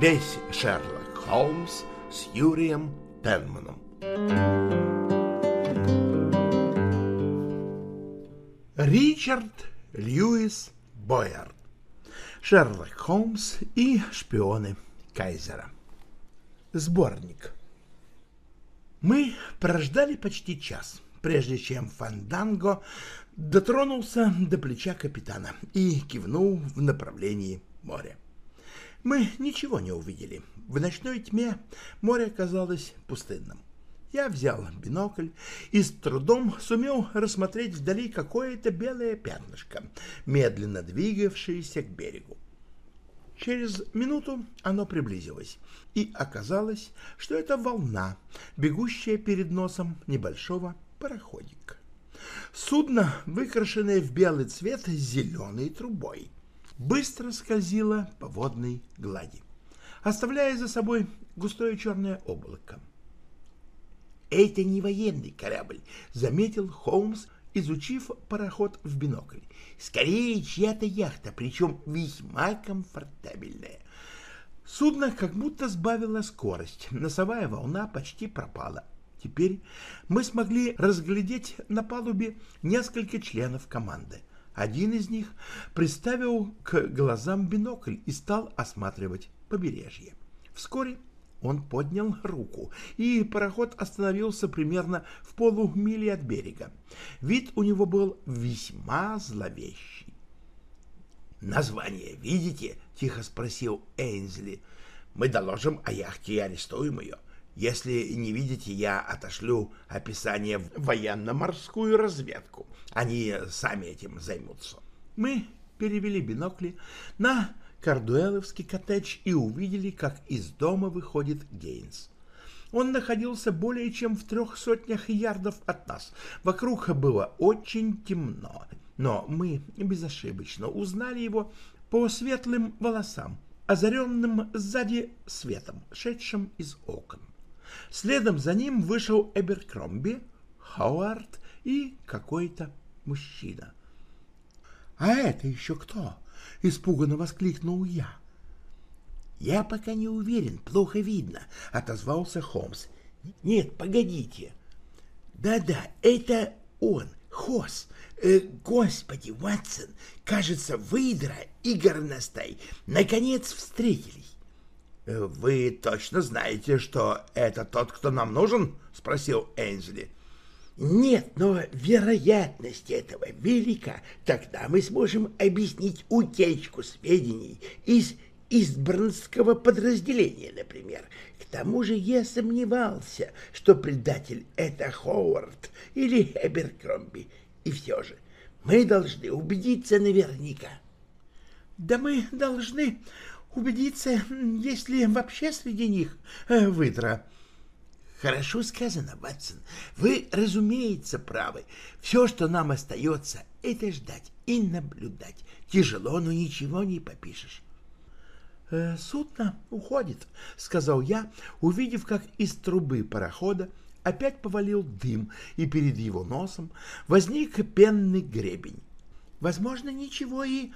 Весь Шерлок Холмс с Юрием Пенманом. Ричард Льюис Бойерд. Шерлок Холмс и шпионы Кайзера. Сборник. Мы прождали почти час, прежде чем Фанданго дотронулся до плеча капитана и кивнул в направлении моря. Мы ничего не увидели. В ночной тьме море казалось пустынным. Я взял бинокль и с трудом сумел рассмотреть вдали какое-то белое пятнышко, медленно двигавшееся к берегу. Через минуту оно приблизилось, и оказалось, что это волна, бегущая перед носом небольшого пароходика. Судно, выкрашенное в белый цвет с зеленой трубой, быстро скользило по водной глади, оставляя за собой густое черное облако. «Это не военный корабль», — заметил Холмс, изучив пароход в бинокль. «Скорее, чья-то яхта, причем весьма комфортабельная». Судно как будто сбавило скорость, носовая волна почти пропала. Теперь мы смогли разглядеть на палубе несколько членов команды. Один из них приставил к глазам бинокль и стал осматривать побережье. Вскоре он поднял руку, и пароход остановился примерно в полумиле от берега. Вид у него был весьма зловещий. «Название видите?» — тихо спросил Эйнсли. «Мы доложим о яхте и арестуем ее. Если не видите, я отошлю описание в военно-морскую разведку. Они сами этим займутся». Мы перевели бинокли на Кардуэловский коттедж и увидели, как из дома выходит Гейнс. Он находился более чем в трех сотнях ярдов от нас. Вокруг было очень темно, но мы безошибочно узнали его по светлым волосам, озаренным сзади светом, шедшим из окон. Следом за ним вышел Эберкромби, Хауард и какой-то мужчина. — А это еще кто? — испуганно воскликнул я. «Я пока не уверен, плохо видно», — отозвался Холмс. «Нет, погодите». «Да-да, это он, Хос. Э, господи, Ватсон, кажется, выдра и горностай наконец встретились». «Э, «Вы точно знаете, что это тот, кто нам нужен?» — спросил Энзли. Нет, но вероятность этого велика. Тогда мы сможем объяснить утечку сведений из избранского подразделения, например. К тому же я сомневался, что предатель — это Ховард или Эберкромби. И все же мы должны убедиться наверняка. Да мы должны убедиться, если вообще среди них э, выдра, Хорошо сказано, Ватсон. Вы, разумеется, правы. Все, что нам остается, это ждать и наблюдать. Тяжело, но ничего не попишешь. «Э, «Судно уходит», — сказал я, увидев, как из трубы парохода опять повалил дым, и перед его носом возник пенный гребень. «Возможно, ничего и...»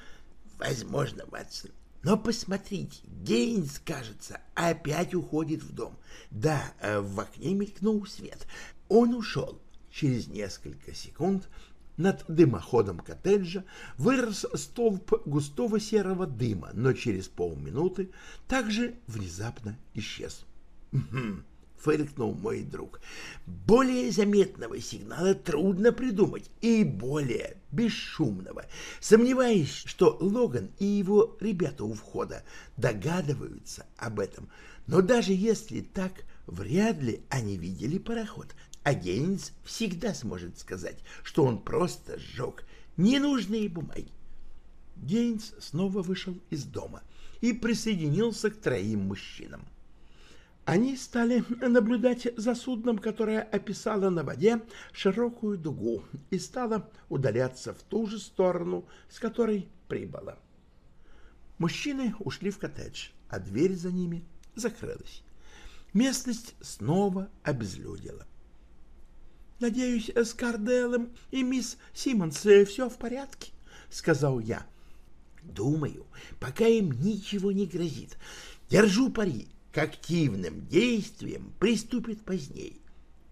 «Возможно, Ватсон, но посмотрите, Гейнс, кажется, опять уходит в дом. Да, э, в окне мелькнул свет. Он ушел. Через несколько секунд над дымоходом коттеджа вырос столб густого серого дыма, но через полминуты также внезапно исчез. «Хм, фыркнул мой друг. Более заметного сигнала трудно придумать и более бесшумного. Сомневаюсь, что Логан и его ребята у входа догадываются об этом, но даже если так, вряд ли они видели пароход. А Гейнс всегда сможет сказать, что он просто сжег ненужные бумаги. Гейнс снова вышел из дома и присоединился к троим мужчинам. Они стали наблюдать за судном, которое описало на воде широкую дугу и стало удаляться в ту же сторону, с которой прибыло. Мужчины ушли в коттедж, а дверь за ними закрылась. Местность снова обезлюдила. «Надеюсь, с Карделом и мисс Симмонс все в порядке?» — сказал я. «Думаю, пока им ничего не грозит. Держу пари, к активным действиям приступит позднее.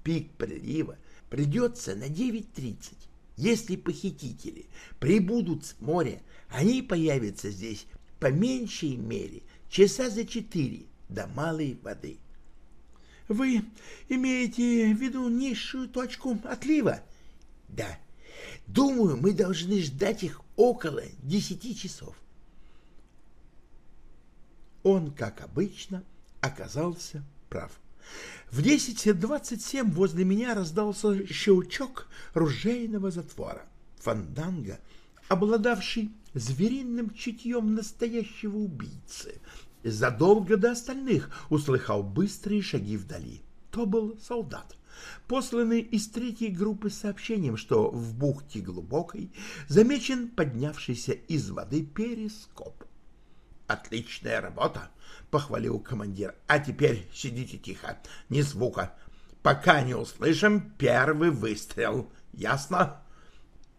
Пик прилива придется на 9.30. Если похитители прибудут с моря, они появятся здесь по меньшей мере часа за четыре до малой воды. Вы имеете в виду низшую точку отлива? Да. Думаю, мы должны ждать их около десяти часов. Он, как обычно, оказался прав. В 10.27 возле меня раздался щелчок ружейного затвора. Фанданга, обладавший звериным чутьем настоящего убийцы, задолго до остальных услыхал быстрые шаги вдали. То был солдат, посланный из третьей группы с сообщением, что в бухте глубокой замечен поднявшийся из воды перископ. «Отличная работа!» — похвалил командир. «А теперь сидите тихо, ни звука, пока не услышим первый выстрел. Ясно?»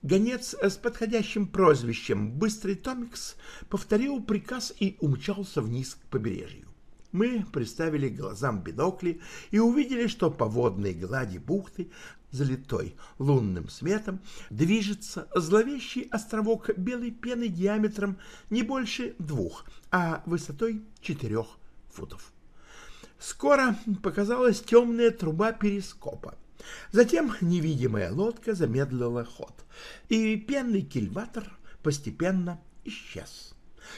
Гонец с подходящим прозвищем «Быстрый Томикс» повторил приказ и умчался вниз к побережью. Мы приставили глазам бинокли и увидели, что по водной глади бухты, залитой лунным светом, движется зловещий островок белой пены диаметром не больше двух, а высотой четырех футов. Скоро показалась темная труба перископа. Затем невидимая лодка замедлила ход, и пенный кильватор постепенно исчез.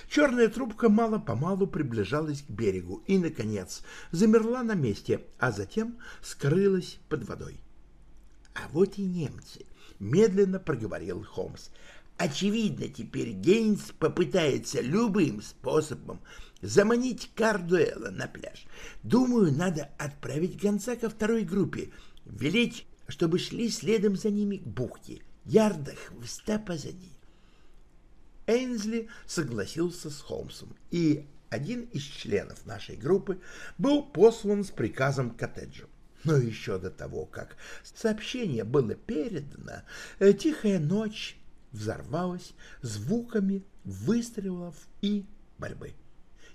Черная трубка мало-помалу приближалась к берегу и, наконец, замерла на месте, а затем скрылась под водой. — А вот и немцы, — медленно проговорил Холмс. — Очевидно, теперь Гейнс попытается любым способом заманить Кардуэла на пляж. Думаю, надо отправить гонца ко второй группе велеть, чтобы шли следом за ними к бухте, ярдах в ста позади. Эйнсли согласился с Холмсом, и один из членов нашей группы был послан с приказом к коттеджу. Но еще до того, как сообщение было передано, э, тихая ночь взорвалась звуками выстрелов и борьбы.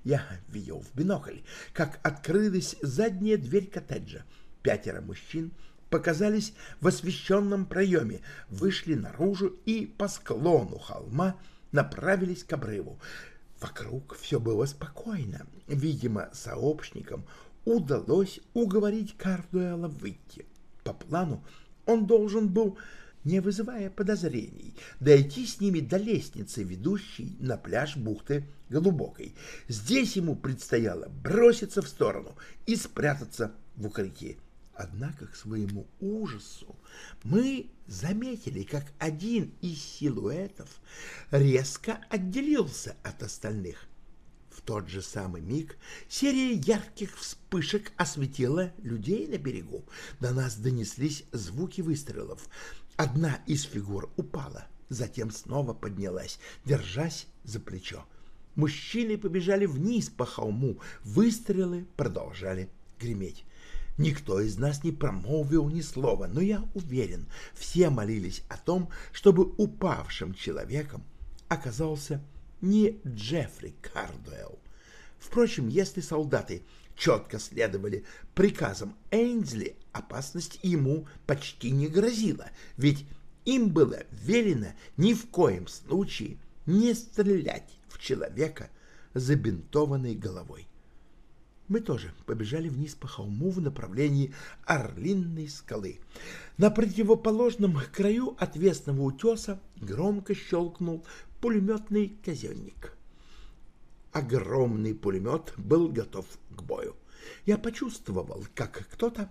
Я видел в бинокль, как открылась задняя дверь коттеджа, Пятеро мужчин показались в освещенном проеме, вышли наружу и по склону холма направились к обрыву. Вокруг все было спокойно. Видимо, сообщникам удалось уговорить Кардуэла выйти. По плану он должен был, не вызывая подозрений, дойти с ними до лестницы, ведущей на пляж бухты Голубокой. Здесь ему предстояло броситься в сторону и спрятаться в укрытии. Однако, к своему ужасу, мы заметили, как один из силуэтов резко отделился от остальных. В тот же самый миг серия ярких вспышек осветила людей на берегу. До нас донеслись звуки выстрелов. Одна из фигур упала, затем снова поднялась, держась за плечо. Мужчины побежали вниз по холму, выстрелы продолжали греметь. Никто из нас не промолвил ни слова, но я уверен, все молились о том, чтобы упавшим человеком оказался не Джеффри Кардуэлл. Впрочем, если солдаты четко следовали приказам Эйнсли, опасность ему почти не грозила, ведь им было велено ни в коем случае не стрелять в человека забинтованной головой мы тоже побежали вниз по холму в направлении Орлинной скалы. На противоположном краю отвесного утеса громко щелкнул пулеметный казенник. Огромный пулемет был готов к бою. Я почувствовал, как кто-то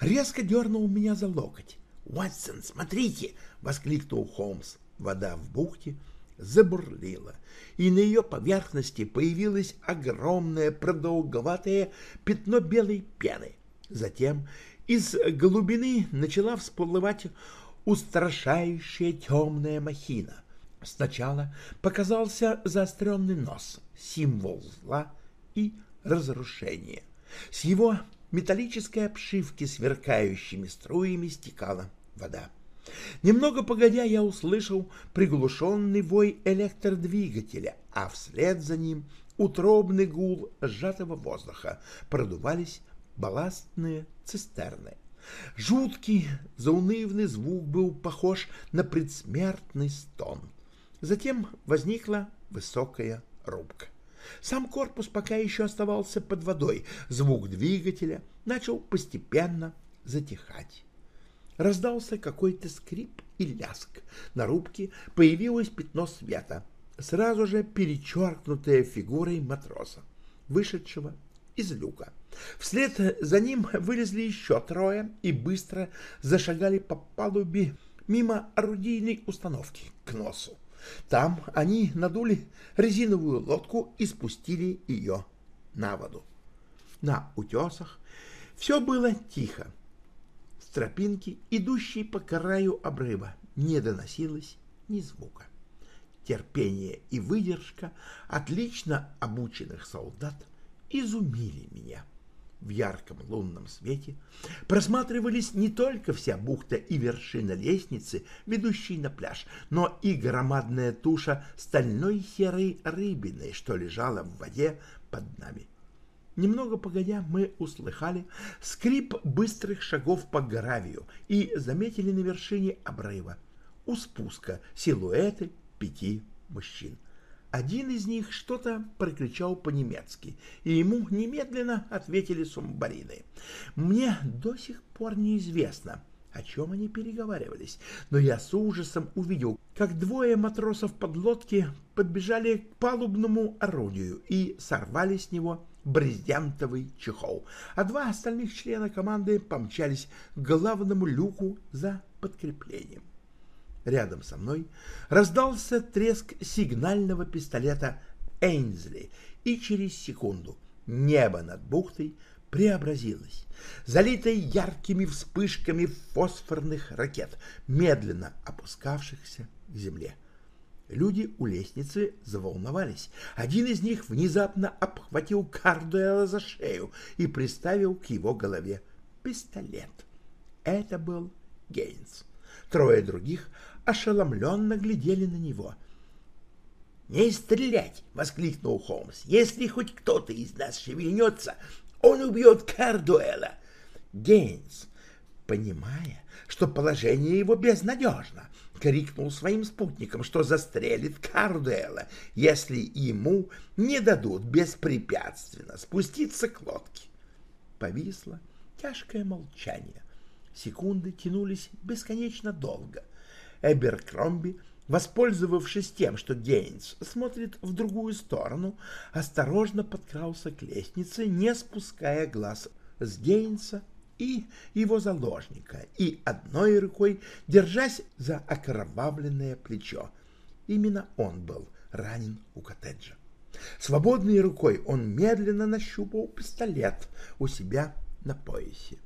резко дернул меня за локоть. «Уотсон, смотрите!» — воскликнул Холмс. Вода в бухте забурлила, и на ее поверхности появилось огромное продолговатое пятно белой пены. Затем из глубины начала всплывать устрашающая темная махина. Сначала показался заостренный нос, символ зла и разрушения. С его металлической обшивки сверкающими струями стекала вода. Немного погодя я услышал приглушенный вой электродвигателя, а вслед за ним утробный гул сжатого воздуха, продувались балластные цистерны. Жуткий, заунывный звук был похож на предсмертный стон. Затем возникла высокая рубка. Сам корпус пока еще оставался под водой. Звук двигателя начал постепенно затихать. Раздался какой-то скрип и ляск. На рубке появилось пятно света, сразу же перечеркнутое фигурой матроса, вышедшего из люка. Вслед за ним вылезли еще трое и быстро зашагали по палубе мимо орудийной установки к носу. Там они надули резиновую лодку и спустили ее на воду. На утесах все было тихо. С тропинки, идущей по краю обрыва, не доносилось ни звука. Терпение и выдержка отлично обученных солдат изумили меня в ярком лунном свете просматривались не только вся бухта и вершина лестницы, ведущей на пляж, но и громадная туша стальной серой рыбины, что лежала в воде под нами. Немного погодя мы услыхали скрип быстрых шагов по гравию и заметили на вершине обрыва у спуска силуэты пяти мужчин. Один из них что-то прокричал по-немецки, и ему немедленно ответили сумбарины. Мне до сих пор неизвестно, о чем они переговаривались, но я с ужасом увидел, как двое матросов подлодки подбежали к палубному орудию и сорвали с него брезентовый чехол, а два остальных члена команды помчались к главному люку за подкреплением. Рядом со мной раздался треск сигнального пистолета Эйнзли, и через секунду небо над бухтой преобразилось, залитое яркими вспышками фосфорных ракет, медленно опускавшихся к земле. Люди у лестницы заволновались. Один из них внезапно обхватил Кардуэла за шею и приставил к его голове пистолет. Это был Гейнс. Трое других ошеломленно глядели на него. «Не стрелять!» — воскликнул Холмс. «Если хоть кто-то из нас шевельнется, он убьет Кардуэла!» Гейнс, понимая, что положение его безнадежно, крикнул своим спутникам, что застрелит Кардуэла, если ему не дадут беспрепятственно спуститься к лодке. Повисло тяжкое молчание. Секунды тянулись бесконечно долго. Эберкромби, воспользовавшись тем, что Гейнс смотрит в другую сторону, осторожно подкрался к лестнице, не спуская глаз с Гейнса и его заложника, и одной рукой держась за окровавленное плечо. Именно он был ранен у коттеджа. Свободной рукой он медленно нащупал пистолет у себя на поясе.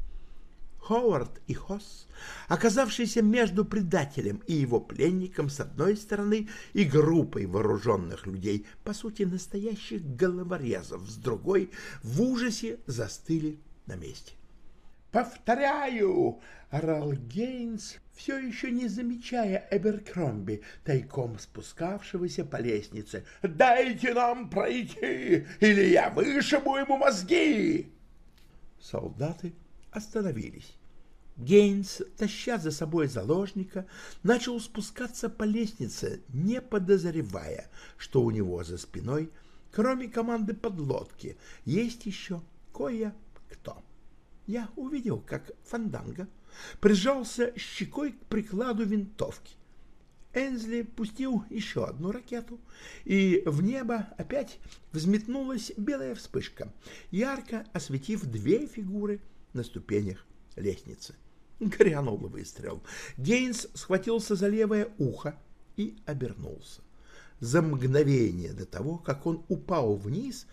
Ховард и Хосс, оказавшиеся между предателем и его пленником с одной стороны и группой вооруженных людей, по сути настоящих головорезов с другой, в ужасе застыли на месте. «Повторяю!» — орал Гейнс, все еще не замечая Эберкромби, тайком спускавшегося по лестнице. «Дайте нам пройти, или я вышибу ему мозги!» Солдаты остановились. Гейнс, таща за собой заложника, начал спускаться по лестнице, не подозревая, что у него за спиной, кроме команды подлодки, есть еще кое-кто. Я увидел, как Фанданга прижался щекой к прикладу винтовки. Энзли пустил еще одну ракету, и в небо опять взметнулась белая вспышка, ярко осветив две фигуры — на ступенях лестницы. Грянул выстрел. Гейнс схватился за левое ухо и обернулся. За мгновение до того, как он упал вниз,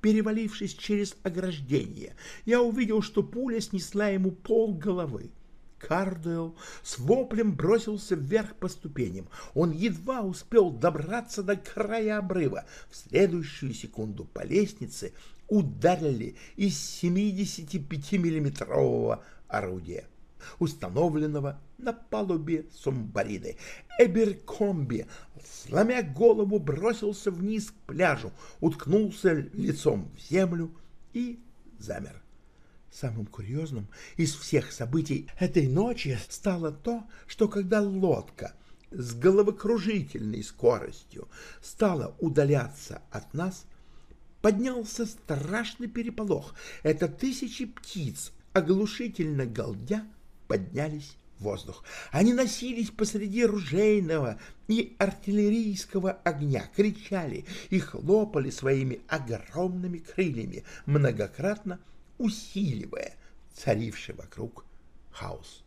перевалившись через ограждение, я увидел, что пуля снесла ему пол головы. Кардуэлл с воплем бросился вверх по ступеням. Он едва успел добраться до края обрыва. В следующую секунду по лестнице ударили из 75-миллиметрового орудия установленного на палубе сумбариды. Эберкомби, сломя голову, бросился вниз к пляжу, уткнулся лицом в землю и замер. Самым курьезным из всех событий этой ночи стало то, что когда лодка с головокружительной скоростью стала удаляться от нас, поднялся страшный переполох. Это тысячи птиц, оглушительно галдя, поднялись в воздух. Они носились посреди ружейного и артиллерийского огня, кричали и хлопали своими огромными крыльями, многократно усиливая царивший вокруг хаос.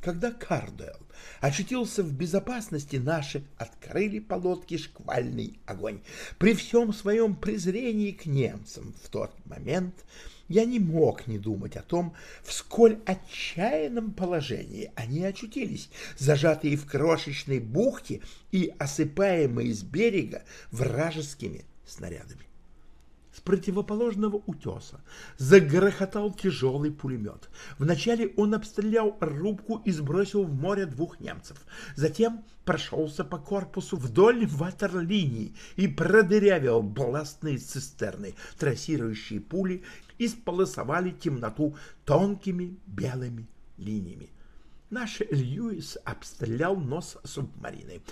Когда Кардуэлл очутился в безопасности, наши открыли по лодке шквальный огонь. При всем своем презрении к немцам в тот момент я не мог не думать о том, в сколь отчаянном положении они очутились, зажатые в крошечной бухте и осыпаемые с берега вражескими снарядами противоположного утеса загрохотал тяжелый пулемет. Вначале он обстрелял рубку и сбросил в море двух немцев. Затем прошелся по корпусу вдоль ватерлинии и продырявил балластные цистерны. Трассирующие пули исполосовали темноту тонкими белыми линиями. Наш Льюис обстрелял нос субмарины,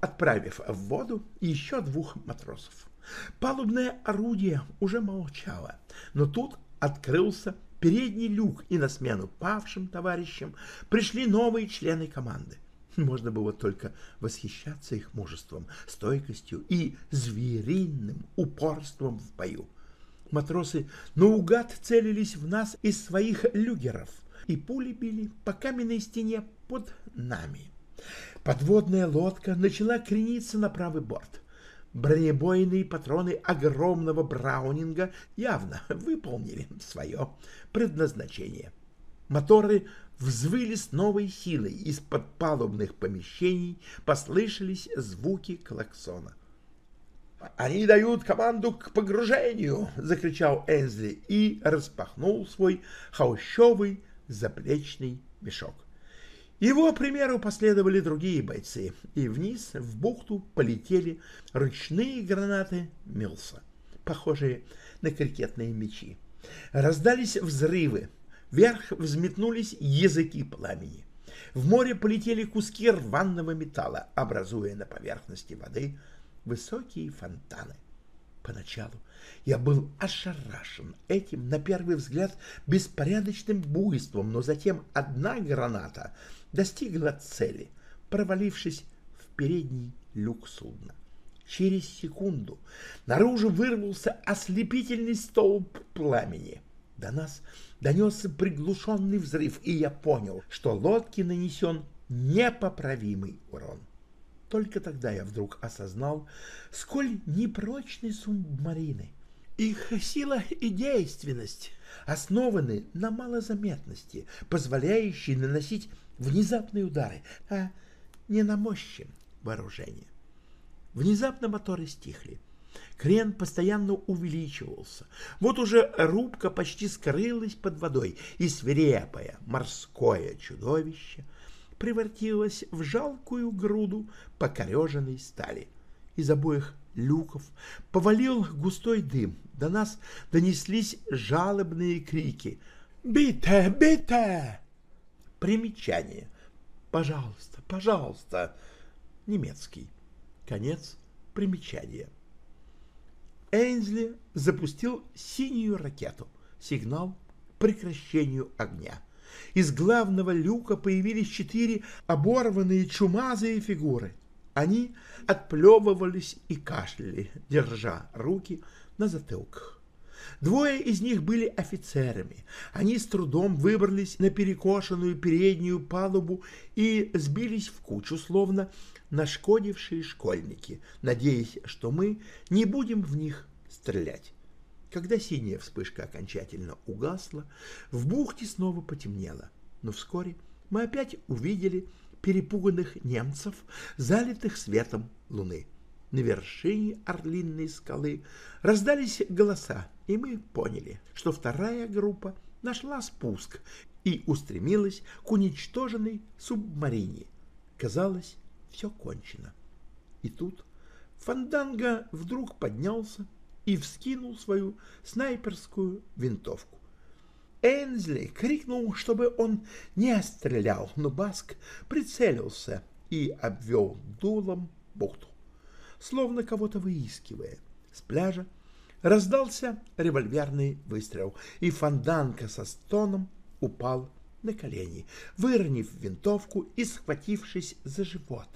отправив в воду еще двух матросов. Палубное орудие уже молчало, но тут открылся передний люк, и на смену павшим товарищам пришли новые члены команды. Можно было только восхищаться их мужеством, стойкостью и звериным упорством в бою. Матросы наугад целились в нас из своих люгеров, и пули били по каменной стене под нами. Подводная лодка начала крениться на правый борт. Бронебойные патроны огромного браунинга явно выполнили свое предназначение. Моторы взвыли с новой силой, из-под палубных помещений послышались звуки клаксона. «Они дают команду к погружению!» — закричал Энзли и распахнул свой хаущевый заплечный мешок. Его примеру последовали другие бойцы, и вниз в бухту полетели ручные гранаты Милса, похожие на крикетные мячи. Раздались взрывы, вверх взметнулись языки пламени. В море полетели куски рваного металла, образуя на поверхности воды высокие фонтаны. Поначалу я был ошарашен этим, на первый взгляд, беспорядочным буйством, но затем одна граната — достигла цели, провалившись в передний люк судна. Через секунду наружу вырвался ослепительный столб пламени. До нас донесся приглушенный взрыв, и я понял, что лодке нанесен непоправимый урон. Только тогда я вдруг осознал, сколь непрочны субмарины. Их сила и действенность основаны на малозаметности, позволяющей наносить внезапные удары, а не на мощи вооружения. Внезапно моторы стихли. Крен постоянно увеличивался. Вот уже рубка почти скрылась под водой, и свирепое морское чудовище превратилось в жалкую груду покореженной стали. Из обоих люков повалил густой дым. До нас донеслись жалобные крики «Бите! Бите!» Примечание. Пожалуйста, пожалуйста. Немецкий. Конец примечания. Эйнсли запустил синюю ракету. Сигнал прекращению огня. Из главного люка появились четыре оборванные чумазые фигуры. Они отплевывались и кашляли, держа руки на затылках. Двое из них были офицерами. Они с трудом выбрались на перекошенную переднюю палубу и сбились в кучу, словно нашкодившие школьники, надеясь, что мы не будем в них стрелять. Когда синяя вспышка окончательно угасла, в бухте снова потемнело, но вскоре мы опять увидели перепуганных немцев, залитых светом луны. На вершине Орлинной скалы раздались голоса, и мы поняли, что вторая группа нашла спуск и устремилась к уничтоженной субмарине. Казалось, все кончено. И тут Фанданга вдруг поднялся и вскинул свою снайперскую винтовку. Энзли крикнул, чтобы он не стрелял, но Баск прицелился и обвел дулом бухту, словно кого-то выискивая. С пляжа раздался револьверный выстрел, и Фанданка со стоном упал на колени, выронив винтовку и схватившись за живот.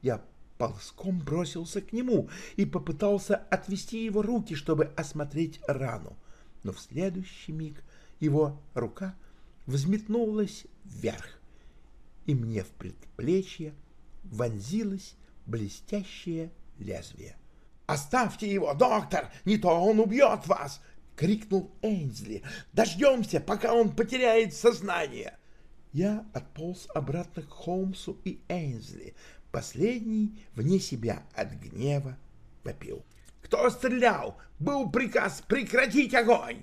Я ползком бросился к нему и попытался отвести его руки, чтобы осмотреть рану. Но в следующий миг его рука взметнулась вверх, и мне в предплечье вонзилось блестящее лезвие. «Оставьте его, доктор, не то он убьет вас!» — крикнул Эйнсли. «Дождемся, пока он потеряет сознание!» Я отполз обратно к Холмсу и Эйнсли. Последний, вне себя от гнева, вопил. «Кто стрелял? Был приказ прекратить огонь!»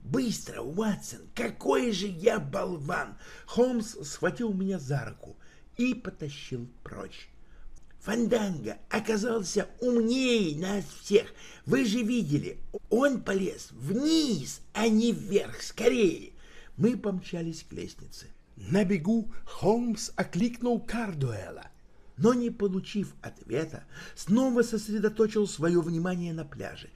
«Быстро, Уатсон! Какой же я болван!» Холмс схватил меня за руку и потащил прочь. Фанданга оказался умнее нас всех. Вы же видели, он полез вниз, а не вверх, скорее. Мы помчались к лестнице. На бегу Холмс окликнул Кардуэла, но, не получив ответа, снова сосредоточил свое внимание на пляже.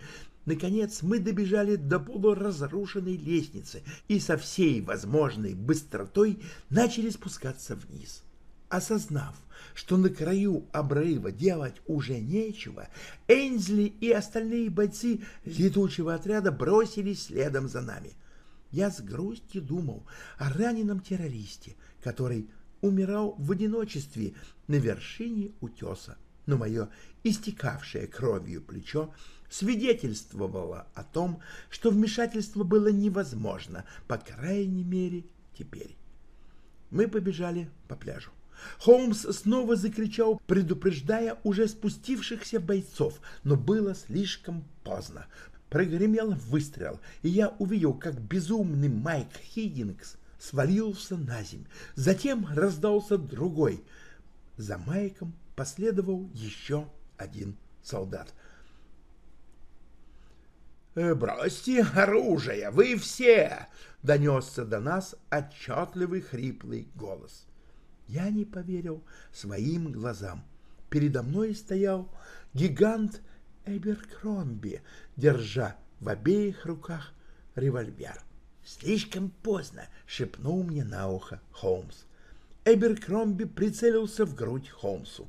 Наконец мы добежали до полуразрушенной лестницы и со всей возможной быстротой начали спускаться вниз. Осознав, что на краю обрыва делать уже нечего, Энзли и остальные бойцы летучего отряда бросились следом за нами. Я с грустью думал о раненом террористе, который умирал в одиночестве на вершине утеса, но мое истекавшее кровью плечо свидетельствовало о том, что вмешательство было невозможно, по крайней мере, теперь. Мы побежали по пляжу. Холмс снова закричал, предупреждая уже спустившихся бойцов, но было слишком поздно. Прогремел выстрел, и я увидел, как безумный Майк Хиггинс свалился на земь. Затем раздался другой. За Майком последовал еще один солдат. «Э, «Бросьте оружие, вы все!» — донесся до нас отчетливый хриплый голос. Я не поверил своим глазам. Передо мной стоял гигант Эберкромби, держа в обеих руках револьвер. «Слишком поздно!» — шепнул мне на ухо Холмс. Эберкромби прицелился в грудь Холмсу.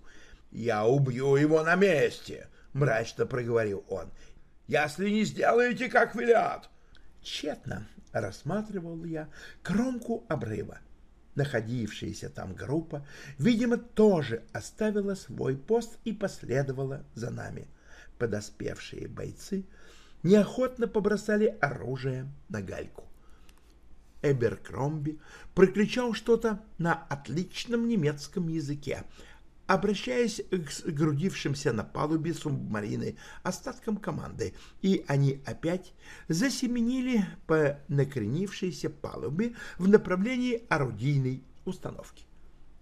«Я убью его на месте!» — мрачно проговорил он. «Если не сделаете, как велят!» Тщетно рассматривал я кромку обрыва. Находившаяся там группа, видимо, тоже оставила свой пост и последовала за нами. Подоспевшие бойцы неохотно побросали оружие на гальку. Эберкромби прокричал что-то на отличном немецком языке, обращаясь к грудившимся на палубе субмарины остаткам команды, и они опять засеменили по накренившейся палубе в направлении орудийной установки.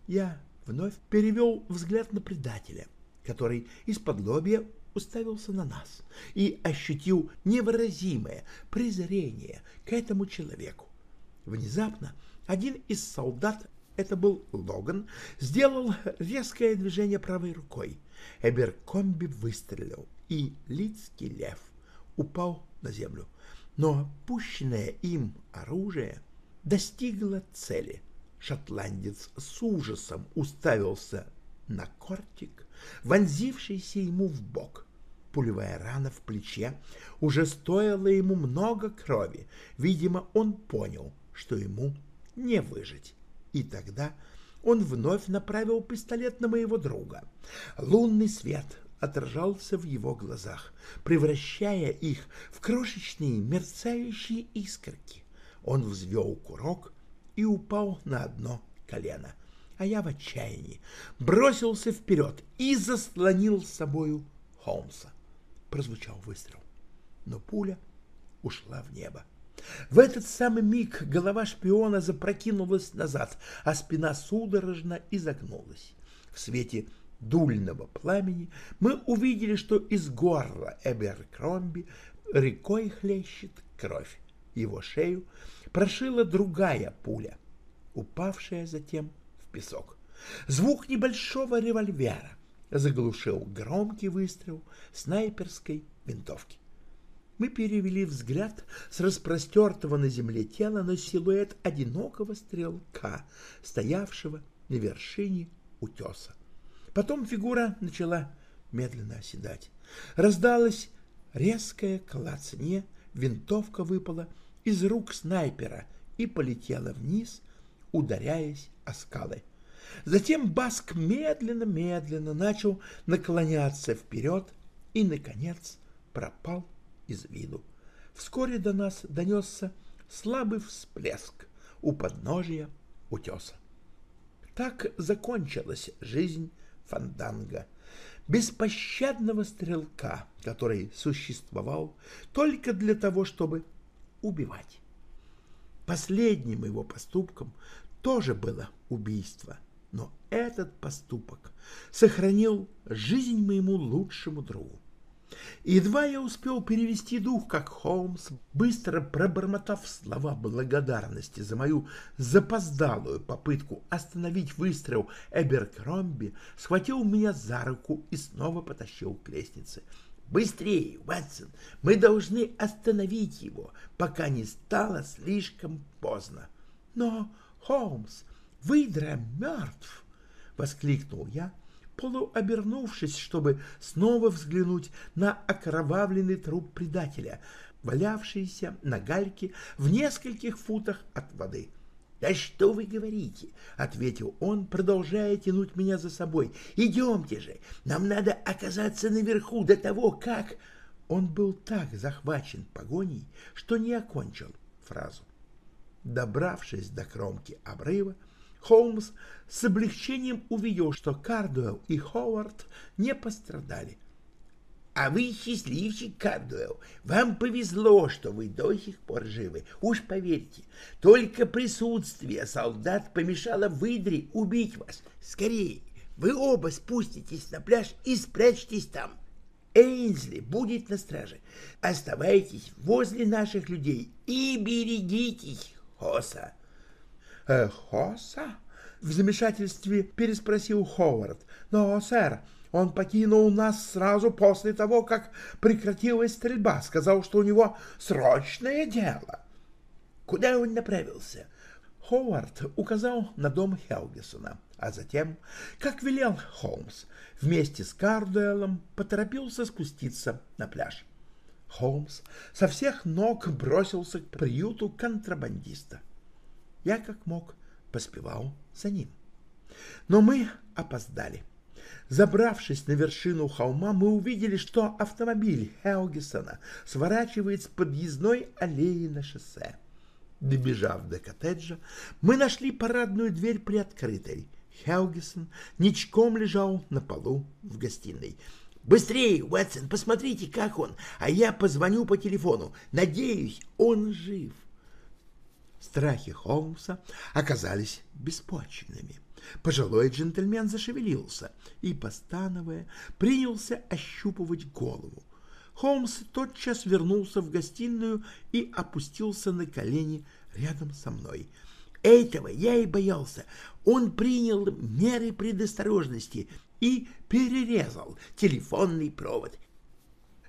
Я вновь перевел взгляд на предателя, который из-под лобья уставился на нас и ощутил невыразимое презрение к этому человеку. Внезапно один из солдат это был Логан, сделал резкое движение правой рукой. Эберкомби выстрелил, и Лицкий лев упал на землю. Но пущенное им оружие достигло цели. Шотландец с ужасом уставился на кортик, вонзившийся ему в бок. Пулевая рана в плече уже стоила ему много крови. Видимо, он понял, что ему не выжить. И тогда он вновь направил пистолет на моего друга. Лунный свет отражался в его глазах, превращая их в крошечные мерцающие искорки. Он взвел курок и упал на одно колено, а я в отчаянии бросился вперед и заслонил собою Холмса. Прозвучал выстрел, но пуля ушла в небо. В этот самый миг голова шпиона запрокинулась назад, а спина судорожно изогнулась. В свете дульного пламени мы увидели, что из горла Эберкромби рекой хлещет кровь. Его шею прошила другая пуля, упавшая затем в песок. Звук небольшого револьвера заглушил громкий выстрел снайперской винтовки. Мы перевели взгляд с распростертого на земле тела на силуэт одинокого стрелка, стоявшего на вершине утеса. Потом фигура начала медленно оседать. Раздалось резкое клацанье, винтовка выпала из рук снайпера и полетела вниз, ударяясь о скалы. Затем Баск медленно-медленно начал наклоняться вперед и, наконец, пропал из виду. Вскоре до нас донесся слабый всплеск у подножия утеса. Так закончилась жизнь Фанданга, беспощадного стрелка, который существовал только для того, чтобы убивать. Последним его поступком тоже было убийство, но этот поступок сохранил жизнь моему лучшему другу. Едва я успел перевести дух, как Холмс, быстро пробормотав слова благодарности за мою запоздалую попытку остановить выстрел Эберкромби, схватил меня за руку и снова потащил к лестнице. «Быстрее, Ватсон! Мы должны остановить его, пока не стало слишком поздно!» «Но, Холмс, выдра мертв!» — воскликнул я, — полуобернувшись, чтобы снова взглянуть на окровавленный труп предателя, валявшийся на гальке в нескольких футах от воды. «Да что вы говорите?» — ответил он, продолжая тянуть меня за собой. «Идемте же! Нам надо оказаться наверху до того, как...» Он был так захвачен погоней, что не окончил фразу. Добравшись до кромки обрыва, Холмс с облегчением увидел, что Кардуэлл и Ховард не пострадали. «А вы счастливчик, Кардуэлл. Вам повезло, что вы до сих пор живы. Уж поверьте, только присутствие солдат помешало выдре убить вас. Скорее, вы оба спуститесь на пляж и спрячьтесь там. Эйнсли будет на страже. Оставайтесь возле наших людей и берегитесь, Хоса». «Э, «Хоса?» — в замешательстве переспросил Ховард. «Но, сэр, он покинул нас сразу после того, как прекратилась стрельба. Сказал, что у него срочное дело». «Куда он направился?» Ховард указал на дом Хелгисона, а затем, как велел Холмс, вместе с Кардуэллом поторопился спуститься на пляж. Холмс со всех ног бросился к приюту контрабандиста. Я как мог поспевал за ним. Но мы опоздали. Забравшись на вершину холма, мы увидели, что автомобиль Хелгисона сворачивает с подъездной аллеи на шоссе. Добежав до коттеджа, мы нашли парадную дверь приоткрытой. Хелгисон ничком лежал на полу в гостиной. «Быстрее, Уэтсон, посмотрите, как он, а я позвоню по телефону. Надеюсь, он жив». Страхи Холмса оказались беспочвенными. Пожилой джентльмен зашевелился и, постановая, принялся ощупывать голову. Холмс тотчас вернулся в гостиную и опустился на колени рядом со мной. Этого я и боялся. Он принял меры предосторожности и перерезал телефонный провод.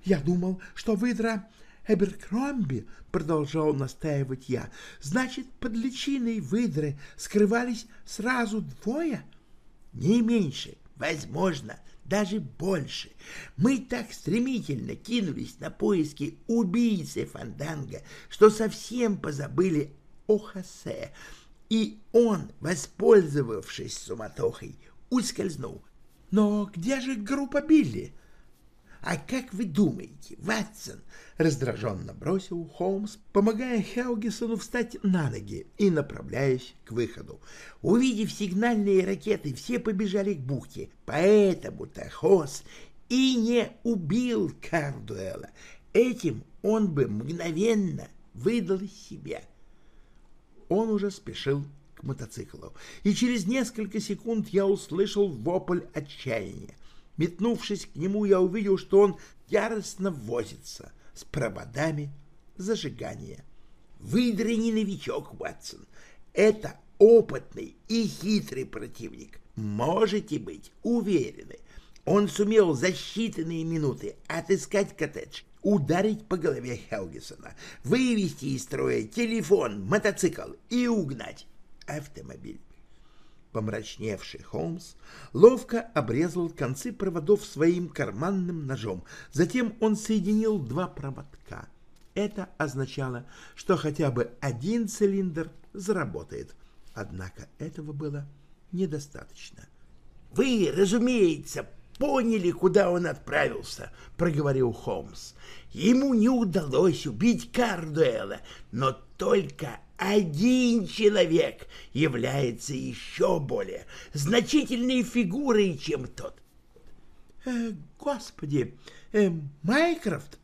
Я думал, что выдра Эберкромби, — продолжал настаивать я, — значит, под личиной выдры скрывались сразу двое? Не меньше, возможно, даже больше. Мы так стремительно кинулись на поиски убийцы Фанданга, что совсем позабыли о Хосе, и он, воспользовавшись суматохой, ускользнул. Но где же группа Билли? «А как вы думаете, Ватсон?» — раздраженно бросил Холмс, помогая Хелгисону встать на ноги и направляясь к выходу. Увидев сигнальные ракеты, все побежали к бухте. Поэтому-то Хос и не убил Кардуэла. Этим он бы мгновенно выдал себе. Он уже спешил к мотоциклу, и через несколько секунд я услышал вопль отчаяния. Метнувшись к нему, я увидел, что он яростно возится с проводами зажигания. Вы дряни новичок, Ватсон. Это опытный и хитрый противник. Можете быть уверены. Он сумел за считанные минуты отыскать коттедж, ударить по голове Хелгисона, вывести из строя телефон, мотоцикл и угнать автомобиль. Помрачневший Холмс ловко обрезал концы проводов своим карманным ножом. Затем он соединил два проводка. Это означало, что хотя бы один цилиндр заработает. Однако этого было недостаточно. «Вы, разумеется, поняли, куда он отправился», — проговорил Холмс. «Ему не удалось убить Кардуэла, но только один человек является еще более значительной фигурой, чем тот. Э, господи, э, Майкрофт?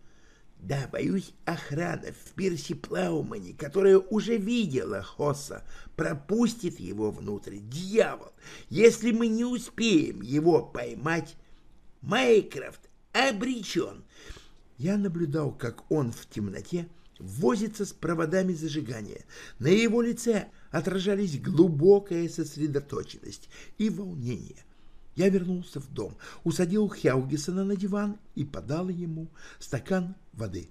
Да, боюсь, охрана в Пирсе Плаумане, которая уже видела Хосса, пропустит его внутрь. Дьявол! Если мы не успеем его поймать, Майкрофт обречен. Я наблюдал, как он в темноте возится с проводами зажигания. На его лице отражались глубокая сосредоточенность и волнение. Я вернулся в дом, усадил Хяугисона на диван и подал ему стакан воды.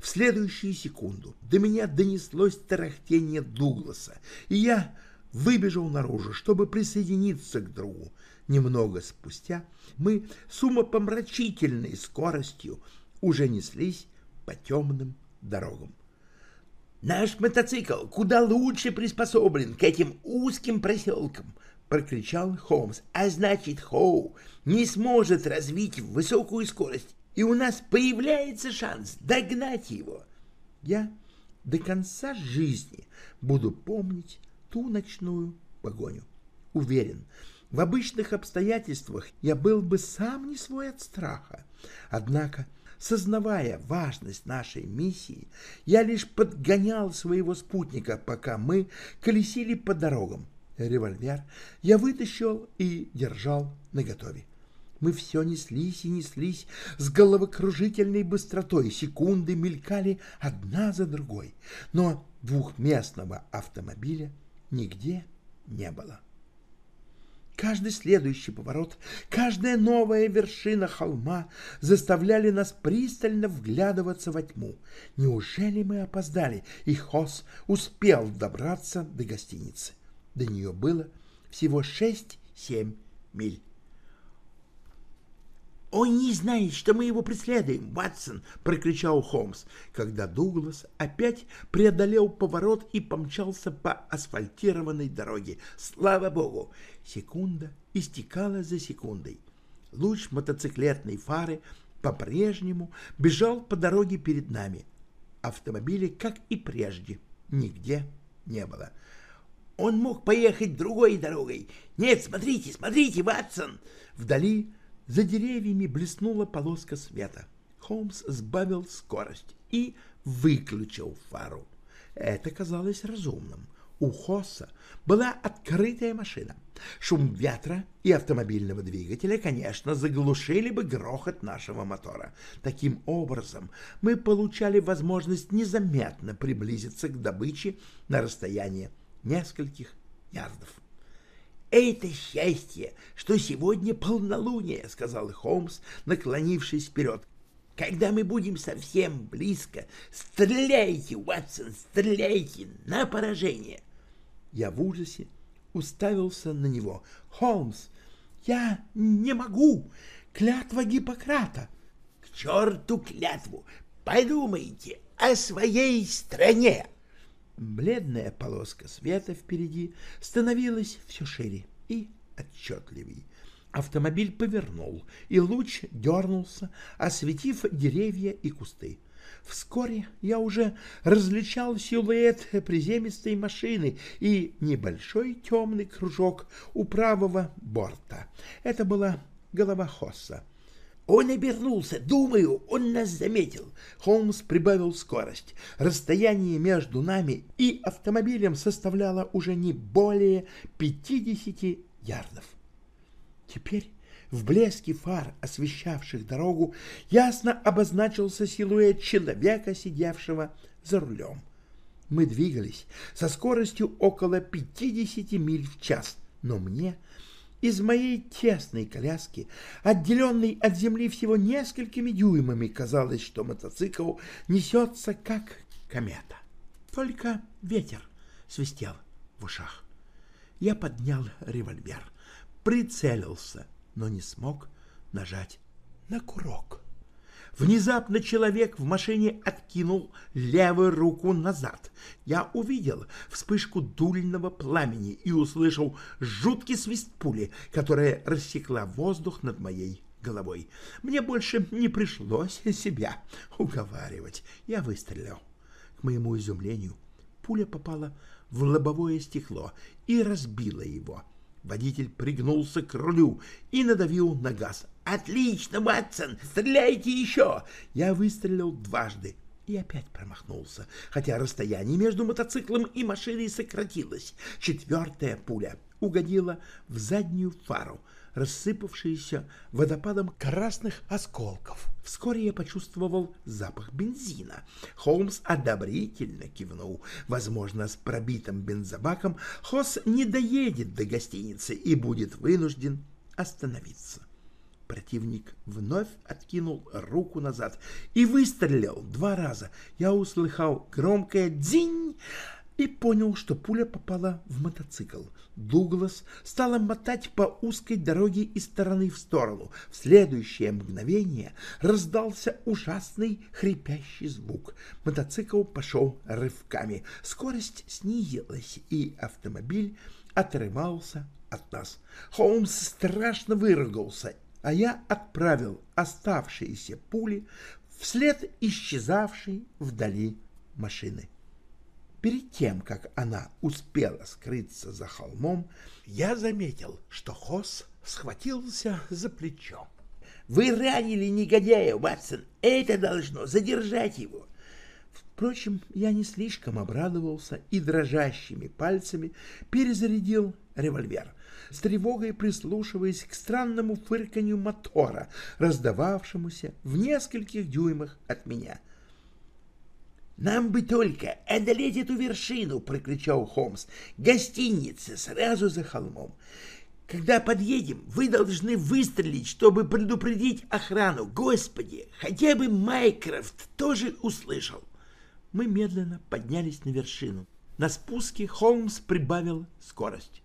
В следующую секунду до меня донеслось тарахтение Дугласа, и я выбежал наружу, чтобы присоединиться к другу. Немного спустя мы с умопомрачительной скоростью уже неслись по темным дорогам. «Наш мотоцикл куда лучше приспособлен к этим узким проселкам», — прокричал Холмс. «А значит, Хоу не сможет развить высокую скорость, и у нас появляется шанс догнать его. Я до конца жизни буду помнить ту ночную погоню. Уверен, в обычных обстоятельствах я был бы сам не свой от страха. Однако Сознавая важность нашей миссии, я лишь подгонял своего спутника, пока мы колесили по дорогам. Револьвер я вытащил и держал наготове. Мы все неслись и неслись с головокружительной быстротой, секунды мелькали одна за другой, но двухместного автомобиля нигде не было. Каждый следующий поворот, каждая новая вершина холма заставляли нас пристально вглядываться во тьму. Неужели мы опоздали, и Хос успел добраться до гостиницы? До нее было всего шесть-семь миль. «Он не знает, что мы его преследуем, Ватсон!» — прокричал Холмс, когда Дуглас опять преодолел поворот и помчался по асфальтированной дороге. Слава богу! Секунда истекала за секундой. Луч мотоциклетной фары по-прежнему бежал по дороге перед нами. Автомобиля, как и прежде, нигде не было. «Он мог поехать другой дорогой! Нет, смотрите, смотрите, Ватсон!» Вдали за деревьями блеснула полоска света. Холмс сбавил скорость и выключил фару. Это казалось разумным. У Хосса была открытая машина. Шум ветра и автомобильного двигателя, конечно, заглушили бы грохот нашего мотора. Таким образом, мы получали возможность незаметно приблизиться к добыче на расстояние нескольких ярдов. «Это счастье, что сегодня полнолуние», — сказал Холмс, наклонившись вперед. «Когда мы будем совсем близко, стреляйте, Уатсон, стреляйте на поражение!» Я в ужасе уставился на него. «Холмс, я не могу! Клятва Гиппократа!» «К черту клятву! Подумайте о своей стране!» Бледная полоска света впереди становилась все шире и отчетливей. Автомобиль повернул, и луч дернулся, осветив деревья и кусты. Вскоре я уже различал силуэт приземистой машины и небольшой темный кружок у правого борта. Это была голова Хосса. Он обернулся. Думаю, он нас заметил. Холмс прибавил скорость. Расстояние между нами и автомобилем составляло уже не более 50 ярдов. Теперь в блеске фар, освещавших дорогу, ясно обозначился силуэт человека, сидевшего за рулем. Мы двигались со скоростью около 50 миль в час, но мне из моей тесной коляски, отделенной от земли всего несколькими дюймами, казалось, что мотоцикл несется как комета. Только ветер свистел в ушах. Я поднял револьвер, прицелился, но не смог нажать на курок. Внезапно человек в машине откинул левую руку назад. Я увидел вспышку дульного пламени и услышал жуткий свист пули, которая рассекла воздух над моей головой. Мне больше не пришлось себя уговаривать. Я выстрелил. К моему изумлению, пуля попала в лобовое стекло и разбила его. Водитель пригнулся к рулю и надавил на газ. «Отлично, Ватсон! Стреляйте еще!» Я выстрелил дважды и опять промахнулся, хотя расстояние между мотоциклом и машиной сократилось. Четвертая пуля угодила в заднюю фару, рассыпавшуюся водопадом красных осколков. Вскоре я почувствовал запах бензина. Холмс одобрительно кивнул. Возможно, с пробитым бензобаком Хосс не доедет до гостиницы и будет вынужден остановиться. Противник вновь откинул руку назад и выстрелил два раза. Я услыхал громкое «дзинь» и понял, что пуля попала в мотоцикл. Дуглас стала мотать по узкой дороге из стороны в сторону. В следующее мгновение раздался ужасный хрипящий звук. Мотоцикл пошел рывками. Скорость снизилась, и автомобиль отрывался от нас. Холмс страшно выругался а я отправил оставшиеся пули вслед исчезавшей вдали машины. Перед тем, как она успела скрыться за холмом, я заметил, что Хосс схватился за плечо. «Вы ранили негодяя, Ватсон! Это должно задержать его!» Впрочем, я не слишком обрадовался и дрожащими пальцами перезарядил револьвер с тревогой прислушиваясь к странному фырканью мотора, раздававшемуся в нескольких дюймах от меня. «Нам бы только одолеть эту вершину!» — прокричал Холмс. «Гостиница сразу за холмом. Когда подъедем, вы должны выстрелить, чтобы предупредить охрану. Господи, хотя бы Майкрофт тоже услышал!» Мы медленно поднялись на вершину. На спуске Холмс прибавил скорость.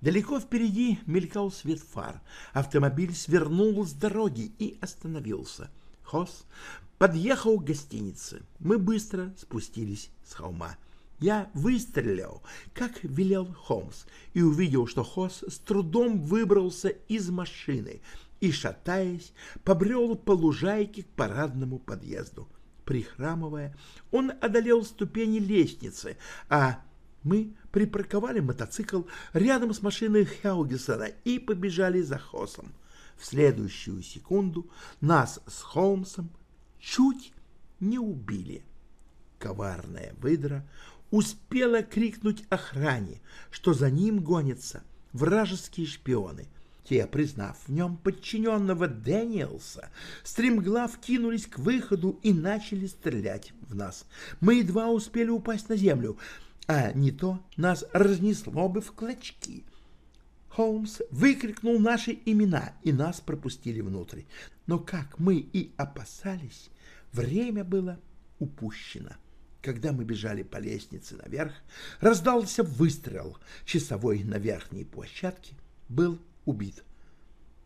Далеко впереди мелькал свет фар. Автомобиль свернул с дороги и остановился. Хос подъехал к гостинице. Мы быстро спустились с холма. Я выстрелил, как велел Холмс, и увидел, что Хос с трудом выбрался из машины и, шатаясь, побрел по лужайке к парадному подъезду. Прихрамывая, он одолел ступени лестницы, а мы припарковали мотоцикл рядом с машиной Хелгисона и побежали за Хосом. В следующую секунду нас с Холмсом чуть не убили. Коварная выдра успела крикнуть охране, что за ним гонятся вражеские шпионы. Те, признав в нем подчиненного Дэниелса, стремглав кинулись к выходу и начали стрелять в нас. Мы едва успели упасть на землю — а не то нас разнесло бы в клочки. Холмс выкрикнул наши имена, и нас пропустили внутрь. Но, как мы и опасались, время было упущено. Когда мы бежали по лестнице наверх, раздался выстрел. Часовой на верхней площадке был убит.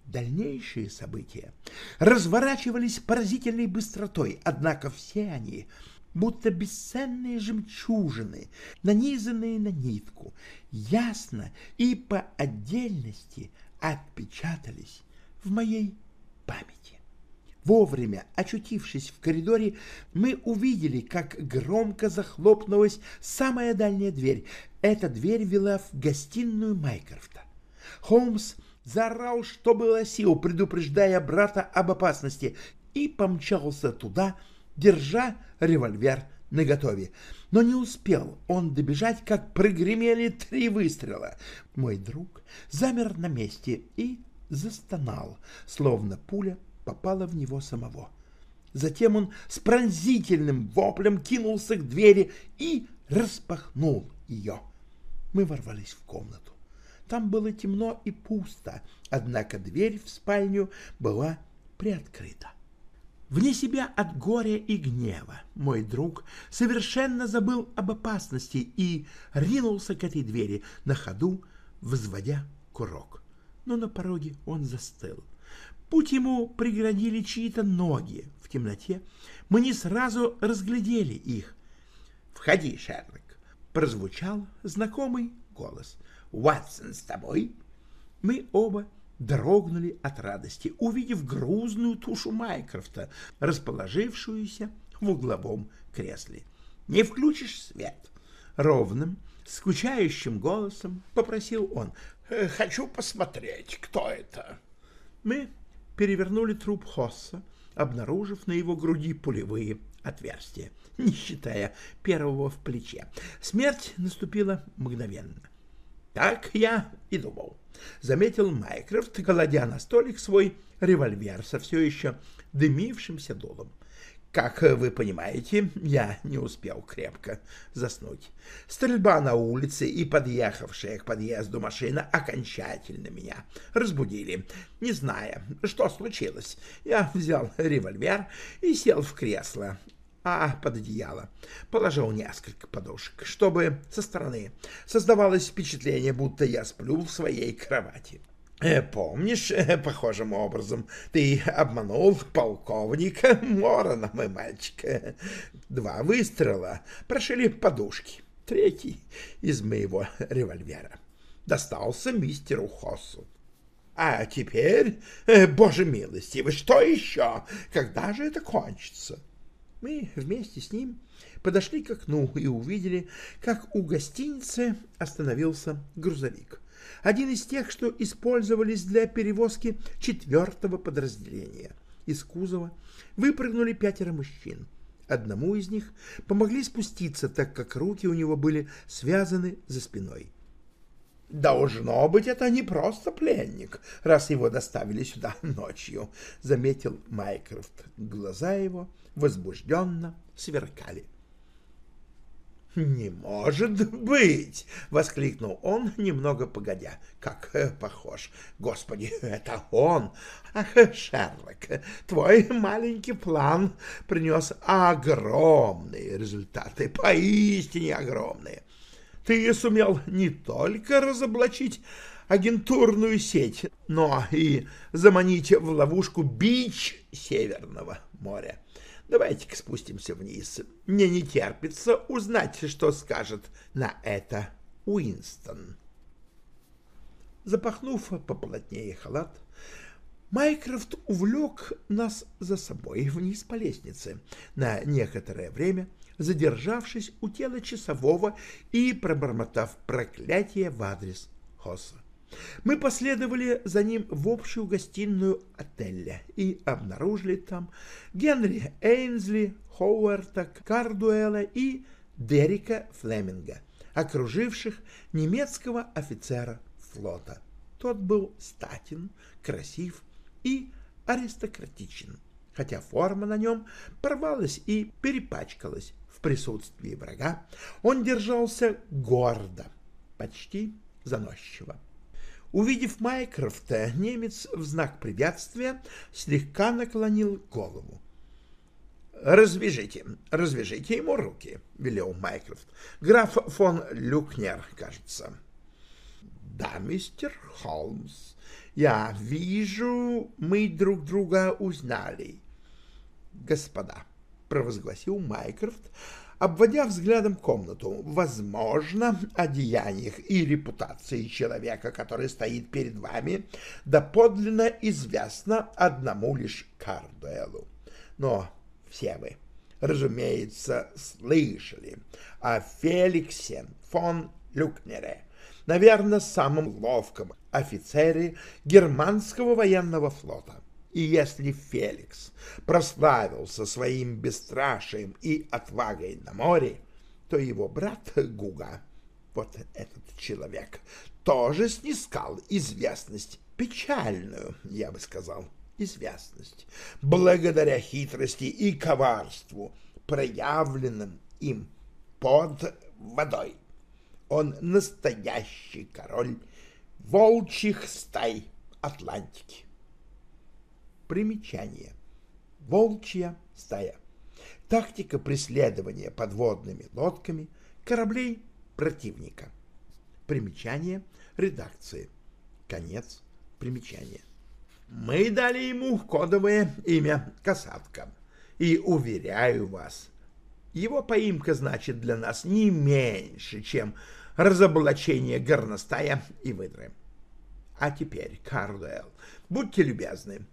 Дальнейшие события разворачивались поразительной быстротой, однако все они будто бесценные жемчужины, нанизанные на нитку, ясно и по отдельности отпечатались в моей памяти. Вовремя очутившись в коридоре, мы увидели, как громко захлопнулась самая дальняя дверь. Эта дверь вела в гостиную Майкрофта. Холмс заорал, что было сил, предупреждая брата об опасности, и помчался туда, держа револьвер наготове. Но не успел он добежать, как прогремели три выстрела. Мой друг замер на месте и застонал, словно пуля попала в него самого. Затем он с пронзительным воплем кинулся к двери и распахнул ее. Мы ворвались в комнату. Там было темно и пусто, однако дверь в спальню была приоткрыта. Вне себя от горя и гнева мой друг совершенно забыл об опасности и ринулся к этой двери, на ходу взводя курок. Но на пороге он застыл. Путь ему преградили чьи-то ноги. В темноте мы не сразу разглядели их. «Входи, Шерлок!» — прозвучал знакомый голос. Уатсон с тобой?» Мы оба дрогнули от радости, увидев грузную тушу Майкрофта, расположившуюся в угловом кресле. «Не включишь свет?» Ровным, скучающим голосом попросил он. «Э, «Хочу посмотреть, кто это». Мы перевернули труп Хосса, обнаружив на его груди пулевые отверстия, не считая первого в плече. Смерть наступила мгновенно. Так я и думал. Заметил Майкрофт, кладя на столик свой револьвер со все еще дымившимся дулом. Как вы понимаете, я не успел крепко заснуть. Стрельба на улице и подъехавшая к подъезду машина окончательно меня разбудили. Не зная, что случилось, я взял револьвер и сел в кресло, а под одеяло положил несколько подушек, чтобы со стороны создавалось впечатление, будто я сплю в своей кровати. Э, помнишь, э, похожим образом ты обманул полковника Морона, мой мальчик. Два выстрела прошили подушки. Третий из моего револьвера достался мистеру Хоссу. А теперь, э, боже милостивый, что еще? Когда же это кончится? — мы вместе с ним подошли к окну и увидели, как у гостиницы остановился грузовик. Один из тех, что использовались для перевозки четвертого подразделения. Из кузова выпрыгнули пятеро мужчин. Одному из них помогли спуститься, так как руки у него были связаны за спиной. «Должно быть, это не просто пленник, раз его доставили сюда ночью», — заметил Майкрофт. Глаза его возбужденно сверкали. «Не может быть!» — воскликнул он, немного погодя. «Как э, похож! Господи, это он! Ах, Шерлок, твой маленький план принес огромные результаты, поистине огромные. Ты сумел не только разоблачить агентурную сеть, но и заманить в ловушку бич Северного моря. Давайте-ка спустимся вниз. Мне не терпится узнать, что скажет на это Уинстон. Запахнув поплотнее халат, Майкрофт увлек нас за собой вниз по лестнице, на некоторое время задержавшись у тела часового и пробормотав проклятие в адрес Хосса. Мы последовали за ним в общую гостиную отеля и обнаружили там Генри Эйнсли, Ховарда Кардуэла и Дерека Флеминга, окруживших немецкого офицера флота. Тот был статен, красив и аристократичен, хотя форма на нем порвалась и перепачкалась присутствии врага. Он держался гордо, почти заносчиво. Увидев Майкрофта, немец в знак приветствия слегка наклонил голову. «Развяжите, развяжите ему руки», — велел Майкрофт. «Граф фон Люкнер, кажется». «Да, мистер Холмс, я вижу, мы друг друга узнали». «Господа», — провозгласил Майкрофт, обводя взглядом комнату, возможно, о деяниях и репутации человека, который стоит перед вами, доподлинно известно одному лишь Кардуэлу. Но все вы, разумеется, слышали о Феликсе фон Люкнере, наверное, самом ловком офицере германского военного флота. И если Феликс прославился своим бесстрашием и отвагой на море, то его брат Гуга, вот этот человек, тоже снискал известность, печальную, я бы сказал, известность, благодаря хитрости и коварству, проявленным им под водой. Он настоящий король волчьих стай Атлантики. Примечание. Волчья стая. Тактика преследования подводными лодками кораблей противника. Примечание редакции. Конец примечания. Мы дали ему кодовое имя Касатка. И, уверяю вас, его поимка значит для нас не меньше, чем разоблачение горностая и выдры. А теперь, Карлуэлл, будьте любезны,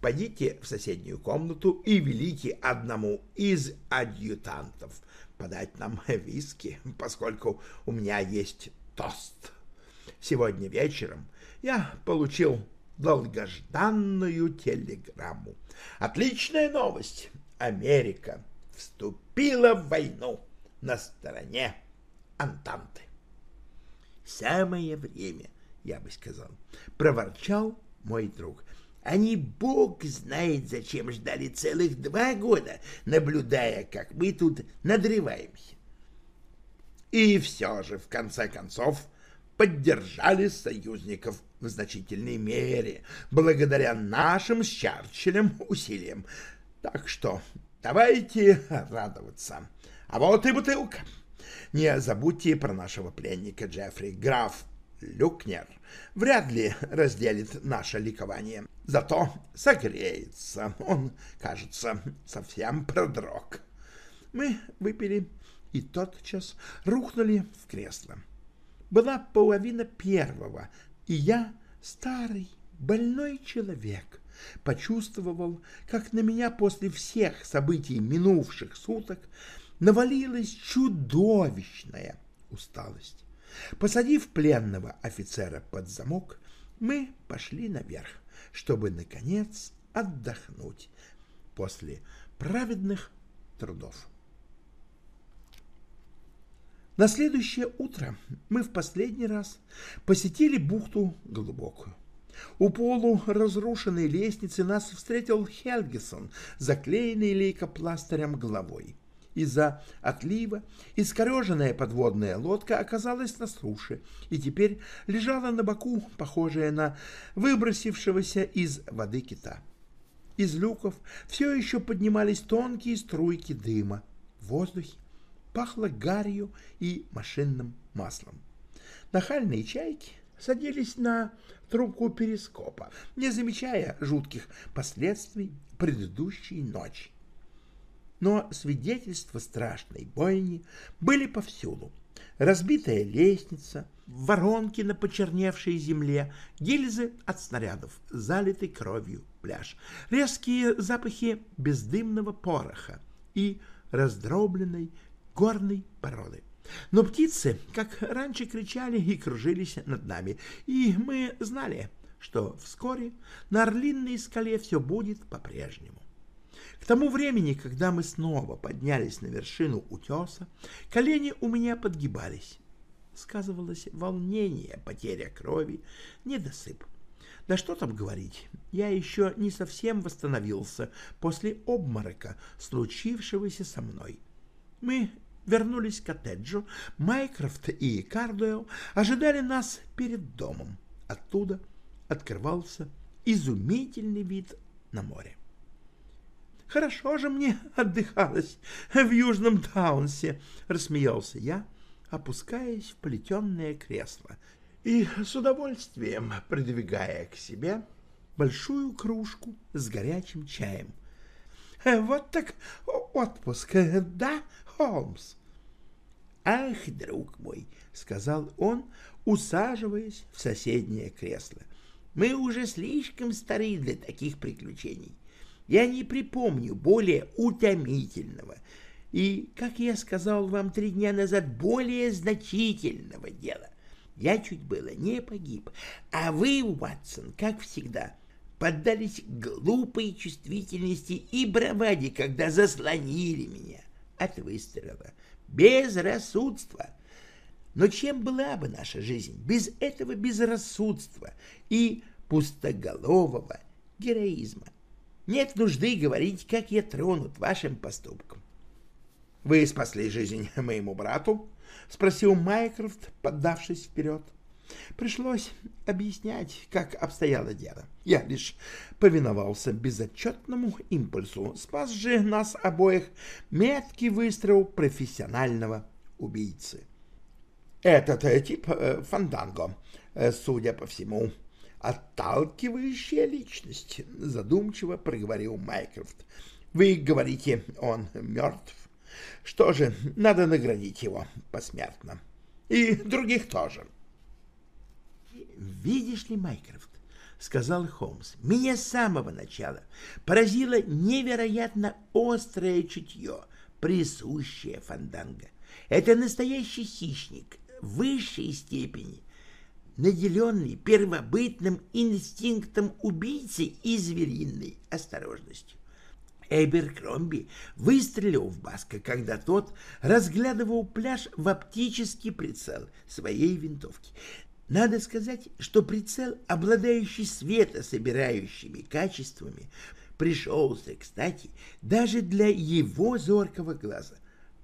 пойдите в соседнюю комнату и велите одному из адъютантов подать нам виски, поскольку у меня есть тост. Сегодня вечером я получил долгожданную телеграмму. Отличная новость! Америка вступила в войну на стороне Антанты. Самое время, я бы сказал, проворчал мой друг. Они, бог знает, зачем ждали целых два года, наблюдая, как мы тут надрываемся. И все же, в конце концов, поддержали союзников в значительной мере, благодаря нашим с Чарчиллем усилиям. Так что давайте радоваться. А вот и бутылка. Не забудьте про нашего пленника Джеффри. Граф Люкнер вряд ли разделит наше ликование. Зато согреется. Он, кажется, совсем продрог. Мы выпили и тотчас рухнули в кресло. Была половина первого, и я, старый, больной человек, почувствовал, как на меня после всех событий минувших суток навалилась чудовищная усталость. Посадив пленного офицера под замок, мы пошли наверх, чтобы, наконец, отдохнуть после праведных трудов. На следующее утро мы в последний раз посетили бухту глубокую. У полу разрушенной лестницы нас встретил Хельгисон, заклеенный лейкопластырем головой. Из-за отлива искореженная подводная лодка оказалась на суше и теперь лежала на боку, похожая на выбросившегося из воды кита. Из люков все еще поднимались тонкие струйки дыма. В воздухе пахло гарью и машинным маслом. Нахальные чайки садились на трубку перископа, не замечая жутких последствий предыдущей ночи но свидетельства страшной бойни были повсюду. Разбитая лестница, воронки на почерневшей земле, гильзы от снарядов, залитый кровью пляж, резкие запахи бездымного пороха и раздробленной горной породы. Но птицы, как раньше, кричали и кружились над нами, и мы знали, что вскоре на Орлинной скале все будет по-прежнему. К тому времени, когда мы снова поднялись на вершину утеса, колени у меня подгибались. Сказывалось волнение, потеря крови, недосып. Да что там говорить, я еще не совсем восстановился после обморока, случившегося со мной. Мы вернулись к коттеджу, Майкрофт и Кардуэлл ожидали нас перед домом. Оттуда открывался изумительный вид на море. Хорошо же мне отдыхалось в Южном Таунсе, — рассмеялся я, опускаясь в плетенное кресло и с удовольствием придвигая к себе большую кружку с горячим чаем. — Вот так отпуск, да, Холмс? — Ах, друг мой, — сказал он, усаживаясь в соседнее кресло, — мы уже слишком стары для таких приключений. Я не припомню более утомительного и, как я сказал вам три дня назад, более значительного дела. Я чуть было не погиб. А вы, Уатсон, как всегда, поддались глупой чувствительности и браваде, когда заслонили меня от выстрела. Безрассудство. Но чем была бы наша жизнь без этого безрассудства и пустоголового героизма? Нет нужды говорить, как я тронут вашим поступком. — Вы спасли жизнь моему брату? — спросил Майкрофт, поддавшись вперед. Пришлось объяснять, как обстояло дело. Я лишь повиновался безотчетному импульсу, спас же нас обоих меткий выстрел профессионального убийцы. Этот э, тип э, Фанданго, э, судя по всему, отталкивающая личность, задумчиво проговорил Майкрофт. Вы говорите, он мертв? Что же, надо наградить его посмертно. И других тоже. Видишь ли, Майкрофт, — сказал Холмс, — меня с самого начала поразило невероятно острое чутье, присущее Фанданго. Это настоящий хищник высшей степени, наделенный первобытным инстинктом убийцы и звериной осторожностью. Эберкромби выстрелил в Баска, когда тот разглядывал пляж в оптический прицел своей винтовки. Надо сказать, что прицел, обладающий светособирающими качествами, пришелся, кстати, даже для его зоркого глаза.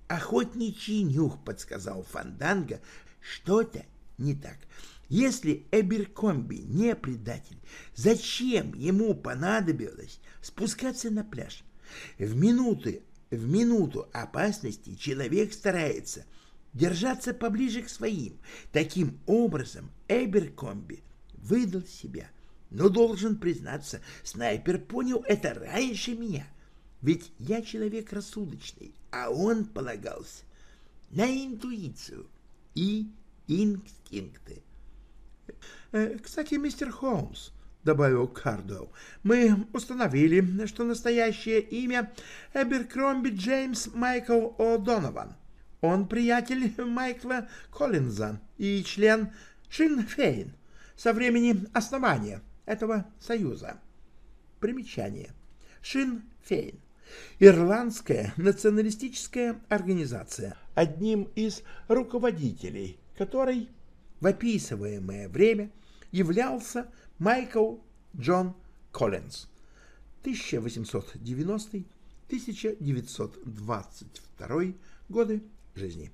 Охотничий нюх подсказал Фанданга, что-то не так. Если Эберкомби не предатель, зачем ему понадобилось спускаться на пляж? В минуты, в минуту опасности человек старается держаться поближе к своим. Таким образом, Эберкомби выдал себя. Но должен признаться, снайпер понял это раньше меня. Ведь я человек рассудочный, а он полагался на интуицию и инстинкты. Э, «Кстати, мистер Холмс», — добавил Кардоу, — «мы установили, что настоящее имя Эберкромби Джеймс Майкл О'Донован. Он приятель Майкла Коллинза и член Шинфейн со времени основания этого союза. Примечание. Шинфейн. Ирландская националистическая организация, одним из руководителей которой в описываемое время являлся Майкл Джон Коллинз 1890-1922 годы жизни.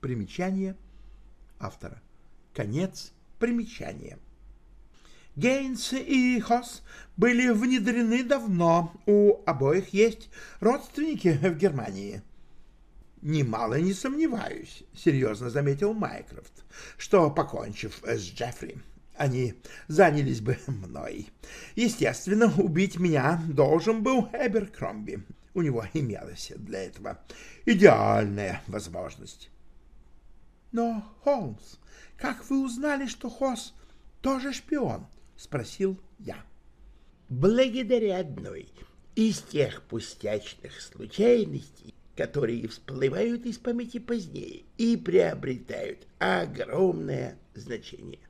Примечание автора. Конец примечания. Гейнс и Хосс были внедрены давно, у обоих есть родственники в Германии. «Немало не сомневаюсь», — серьезно заметил Майкрофт, «что, покончив с Джеффри, они занялись бы мной. Естественно, убить меня должен был Эберкромби. У него имелась для этого идеальная возможность». «Но, Холмс, как вы узнали, что Хосс тоже шпион?» — спросил я. «Благодаря одной из тех пустячных случайностей, которые всплывают из памяти позднее и приобретают огромное значение.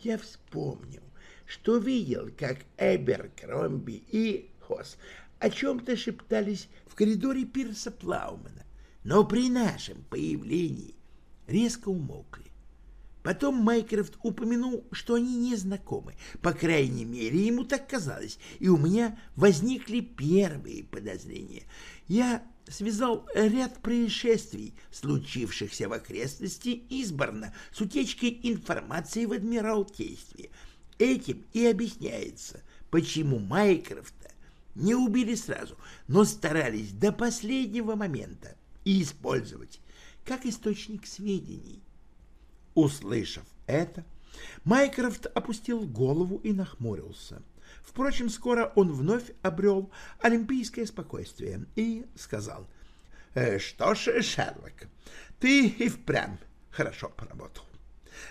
Я вспомнил, что видел, как Эберкромби и Хос о чем-то шептались в коридоре Пирса Плаумана, но при нашем появлении резко умолкли. Потом Майкрофт упомянул, что они не знакомы, по крайней мере, ему так казалось, и у меня возникли первые подозрения. Я связал ряд происшествий, случившихся в окрестности Изборна, с утечкой информации в Адмиралтействе. Этим и объясняется, почему Майкрофта не убили сразу, но старались до последнего момента использовать как источник сведений. Услышав это, Майкрофт опустил голову и нахмурился — Впрочем, скоро он вновь обрел олимпийское спокойствие и сказал, «Э, «Что ж, Шерлок, ты и впрямь хорошо поработал.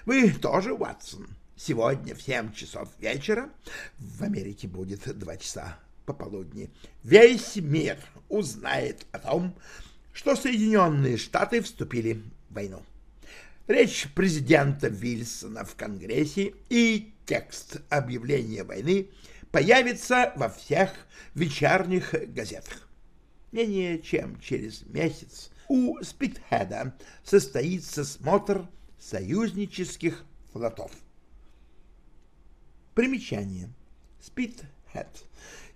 Вы тоже, Уатсон, сегодня в семь часов вечера, в Америке будет два часа пополудни, весь мир узнает о том, что Соединенные Штаты вступили в войну. Речь президента Вильсона в Конгрессе и текст объявления войны появится во всех вечерних газетах. Менее чем через месяц у Спитхеда состоится смотр союзнических флотов. Примечание. Спитхед.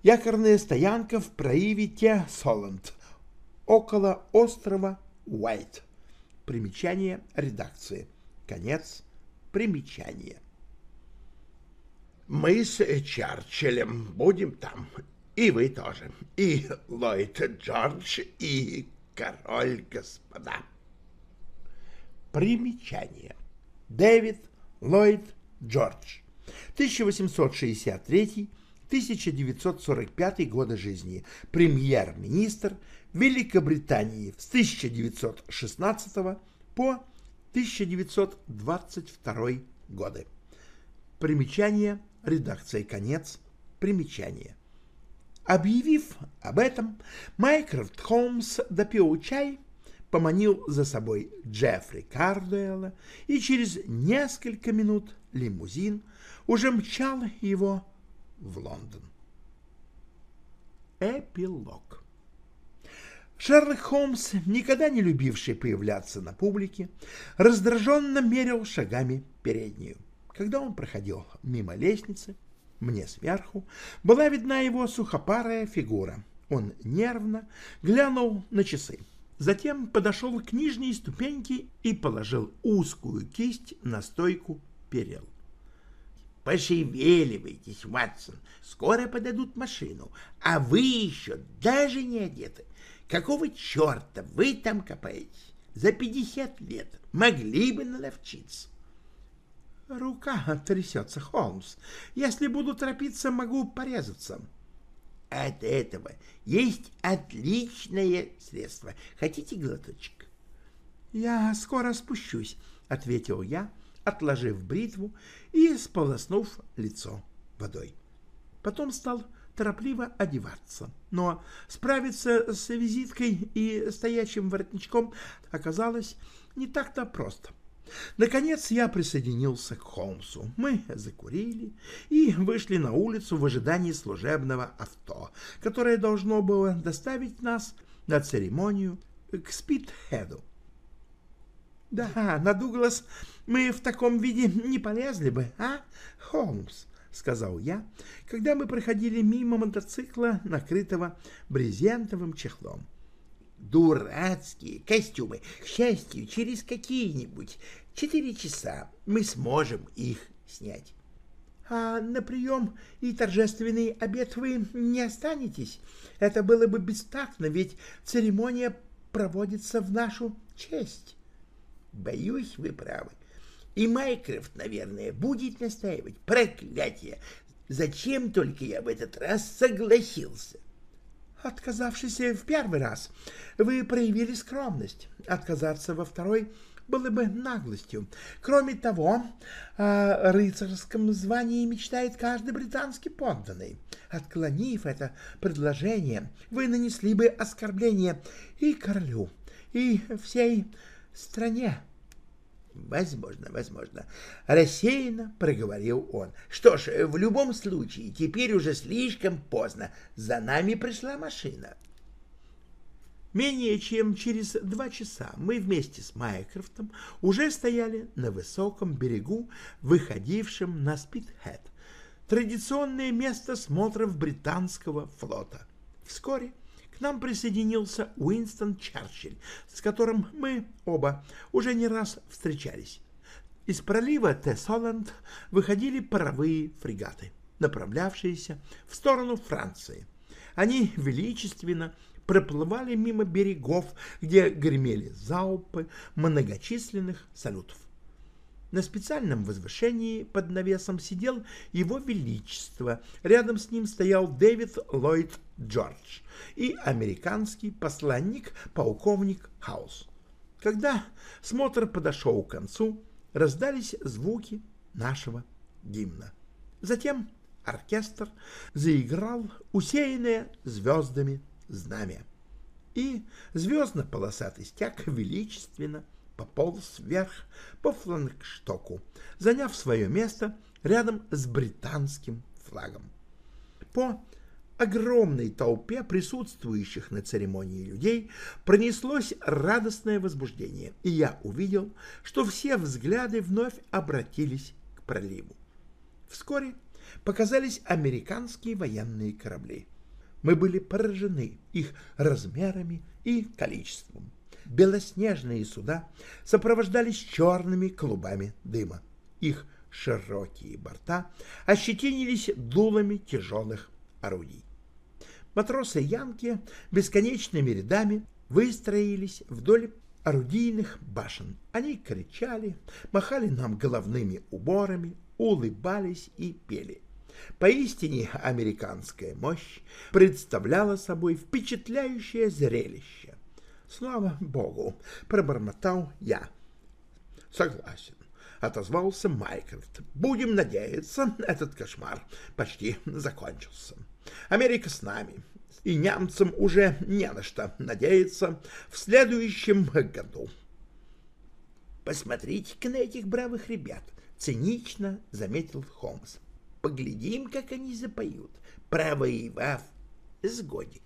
Якорная стоянка в проливе Те-Соланд, около острова Уайт. Примечание редакции. Конец примечания. Мы с Чарчиллем будем там, и вы тоже, и Ллойд Джордж, и король, господа. Примечание. Дэвид Ллойд Джордж. 1863-1945 годы жизни. Премьер-министр Великобритании с 1916 по 1922 годы. Примечание, редакция конец, примечание. Объявив об этом, Майкрофт Холмс допил чай, поманил за собой Джеффри Кардуэлла, и через несколько минут лимузин уже мчал его в Лондон. Эпилог Шерлок Холмс, никогда не любивший появляться на публике, раздраженно мерил шагами переднюю. Когда он проходил мимо лестницы, мне сверху была видна его сухопарая фигура. Он нервно глянул на часы. Затем подошел к нижней ступеньке и положил узкую кисть на стойку перил. «Пошевеливайтесь, Ватсон, скоро подадут машину, а вы еще даже не одеты. Какого черта вы там копаетесь? За пятьдесят лет могли бы наловчиться. Рука трясется, Холмс. Если буду торопиться, могу порезаться. От этого есть отличное средство. Хотите глоточек? Я скоро спущусь, ответил я, отложив бритву и сполоснув лицо водой. Потом стал торопливо одеваться. Но справиться с визиткой и стоячим воротничком оказалось не так-то просто. Наконец я присоединился к Холмсу. Мы закурили и вышли на улицу в ожидании служебного авто, которое должно было доставить нас на церемонию к Спитхеду. Да, на Дуглас мы в таком виде не полезли бы, а, Холмс? — сказал я, когда мы проходили мимо мотоцикла, накрытого брезентовым чехлом. «Дурацкие костюмы! К счастью, через какие-нибудь четыре часа мы сможем их снять». «А на прием и торжественный обед вы не останетесь? Это было бы бестактно, ведь церемония проводится в нашу честь». «Боюсь, вы правы. И Майкрофт, наверное, будет настаивать. Проклятие! Зачем только я в этот раз согласился? Отказавшись в первый раз, вы проявили скромность. Отказаться во второй было бы наглостью. Кроме того, о рыцарском звании мечтает каждый британский подданный. Отклонив это предложение, вы нанесли бы оскорбление и королю, и всей стране. Возможно, возможно. Рассеянно проговорил он. Что ж, в любом случае, теперь уже слишком поздно. За нами пришла машина. Менее чем через два часа мы вместе с Майкрофтом уже стояли на высоком берегу, выходившем на Спитхед, традиционное место смотров британского флота. Вскоре нам присоединился Уинстон Черчилль, с которым мы оба уже не раз встречались. Из пролива Тессоланд выходили паровые фрегаты, направлявшиеся в сторону Франции. Они величественно проплывали мимо берегов, где гремели залпы многочисленных салютов. На специальном возвышении под навесом сидел его величество. Рядом с ним стоял Дэвид Ллойд Джордж и американский посланник полковник Хаус. Когда смотр подошел к концу, раздались звуки нашего гимна. Затем оркестр заиграл усеянное звездами знамя, и звездно-полосатый стяг величественно пополз вверх по флагштоку, заняв свое место рядом с британским флагом. По огромной толпе присутствующих на церемонии людей пронеслось радостное возбуждение, и я увидел, что все взгляды вновь обратились к проливу. Вскоре показались американские военные корабли. Мы были поражены их размерами и количеством. Белоснежные суда сопровождались черными клубами дыма. Их широкие борта ощетинились дулами тяжелых орудий. Матросы Янки бесконечными рядами выстроились вдоль орудийных башен. Они кричали, махали нам головными уборами, улыбались и пели. Поистине американская мощь представляла собой впечатляющее зрелище. Слава богу, пробормотал я. Согласен, отозвался Майкрофт. Будем надеяться, этот кошмар почти закончился. Америка с нами, и немцам уже не на что надеяться в следующем году. Посмотрите-ка на этих бравых ребят, цинично заметил Холмс. Поглядим, как они запоют, провоевав с годик.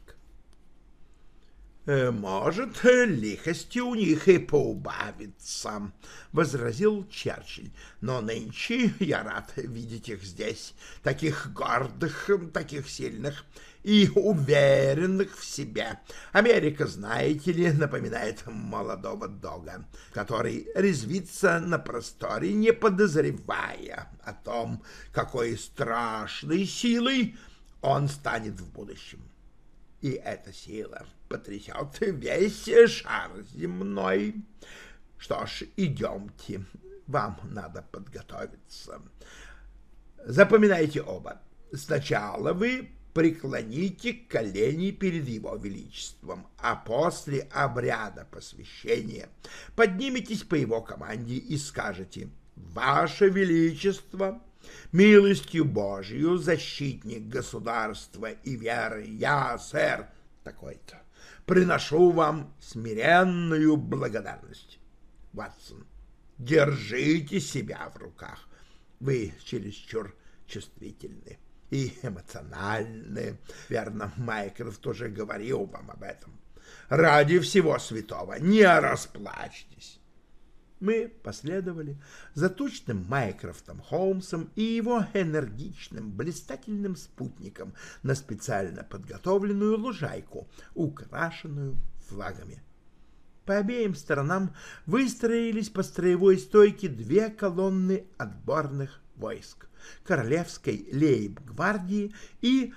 «Э, «Может, лихости у них и поубавится», — возразил Черчилль. «Но нынче я рад видеть их здесь, таких гордых, таких сильных и уверенных в себе. Америка, знаете ли, напоминает молодого дога, который резвится на просторе, не подозревая о том, какой страшной силой он станет в будущем. И эта сила потрясет весь шар земной. Что ж, идемте, вам надо подготовиться. Запоминайте оба. Сначала вы преклоните колени перед его величеством, а после обряда посвящения подниметесь по его команде и скажете «Ваше Величество, милостью Божию, защитник государства и веры, я, сэр, такой-то, приношу вам смиренную благодарность. Ватсон, держите себя в руках. Вы чересчур чувствительны и эмоциональны. Верно, Майкрофт уже говорил вам об этом. Ради всего святого не расплачьтесь. Мы последовали за тучным Майкрофтом Холмсом и его энергичным, блистательным спутником на специально подготовленную лужайку, украшенную флагами. По обеим сторонам выстроились по строевой стойке две колонны отборных войск — Королевской лейб-гвардии и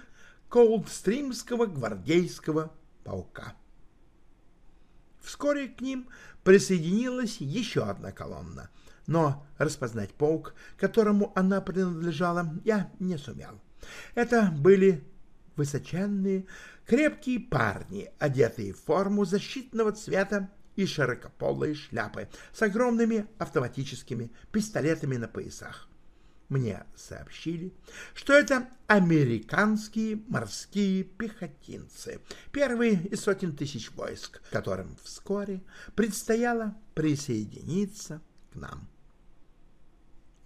Колдстримского гвардейского полка. Вскоре к ним присоединилась еще одна колонна, но распознать полк, которому она принадлежала, я не сумел. Это были высоченные, крепкие парни, одетые в форму защитного цвета и широкополые шляпы с огромными автоматическими пистолетами на поясах. Мне сообщили, что это американские морские пехотинцы, первые из сотен тысяч войск, которым вскоре предстояло присоединиться к нам.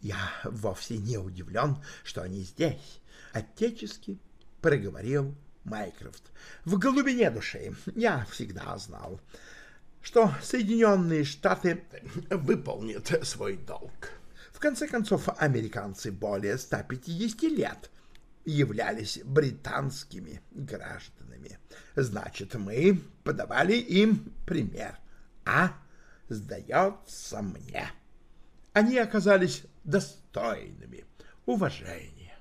Я вовсе не удивлен, что они здесь, отечески проговорил Майкрофт. В глубине души я всегда знал, что Соединенные Штаты выполнят свой долг. В конце концов, американцы более 150 лет являлись британскими гражданами. Значит, мы подавали им пример. А, сдается мне, они оказались достойными уважения.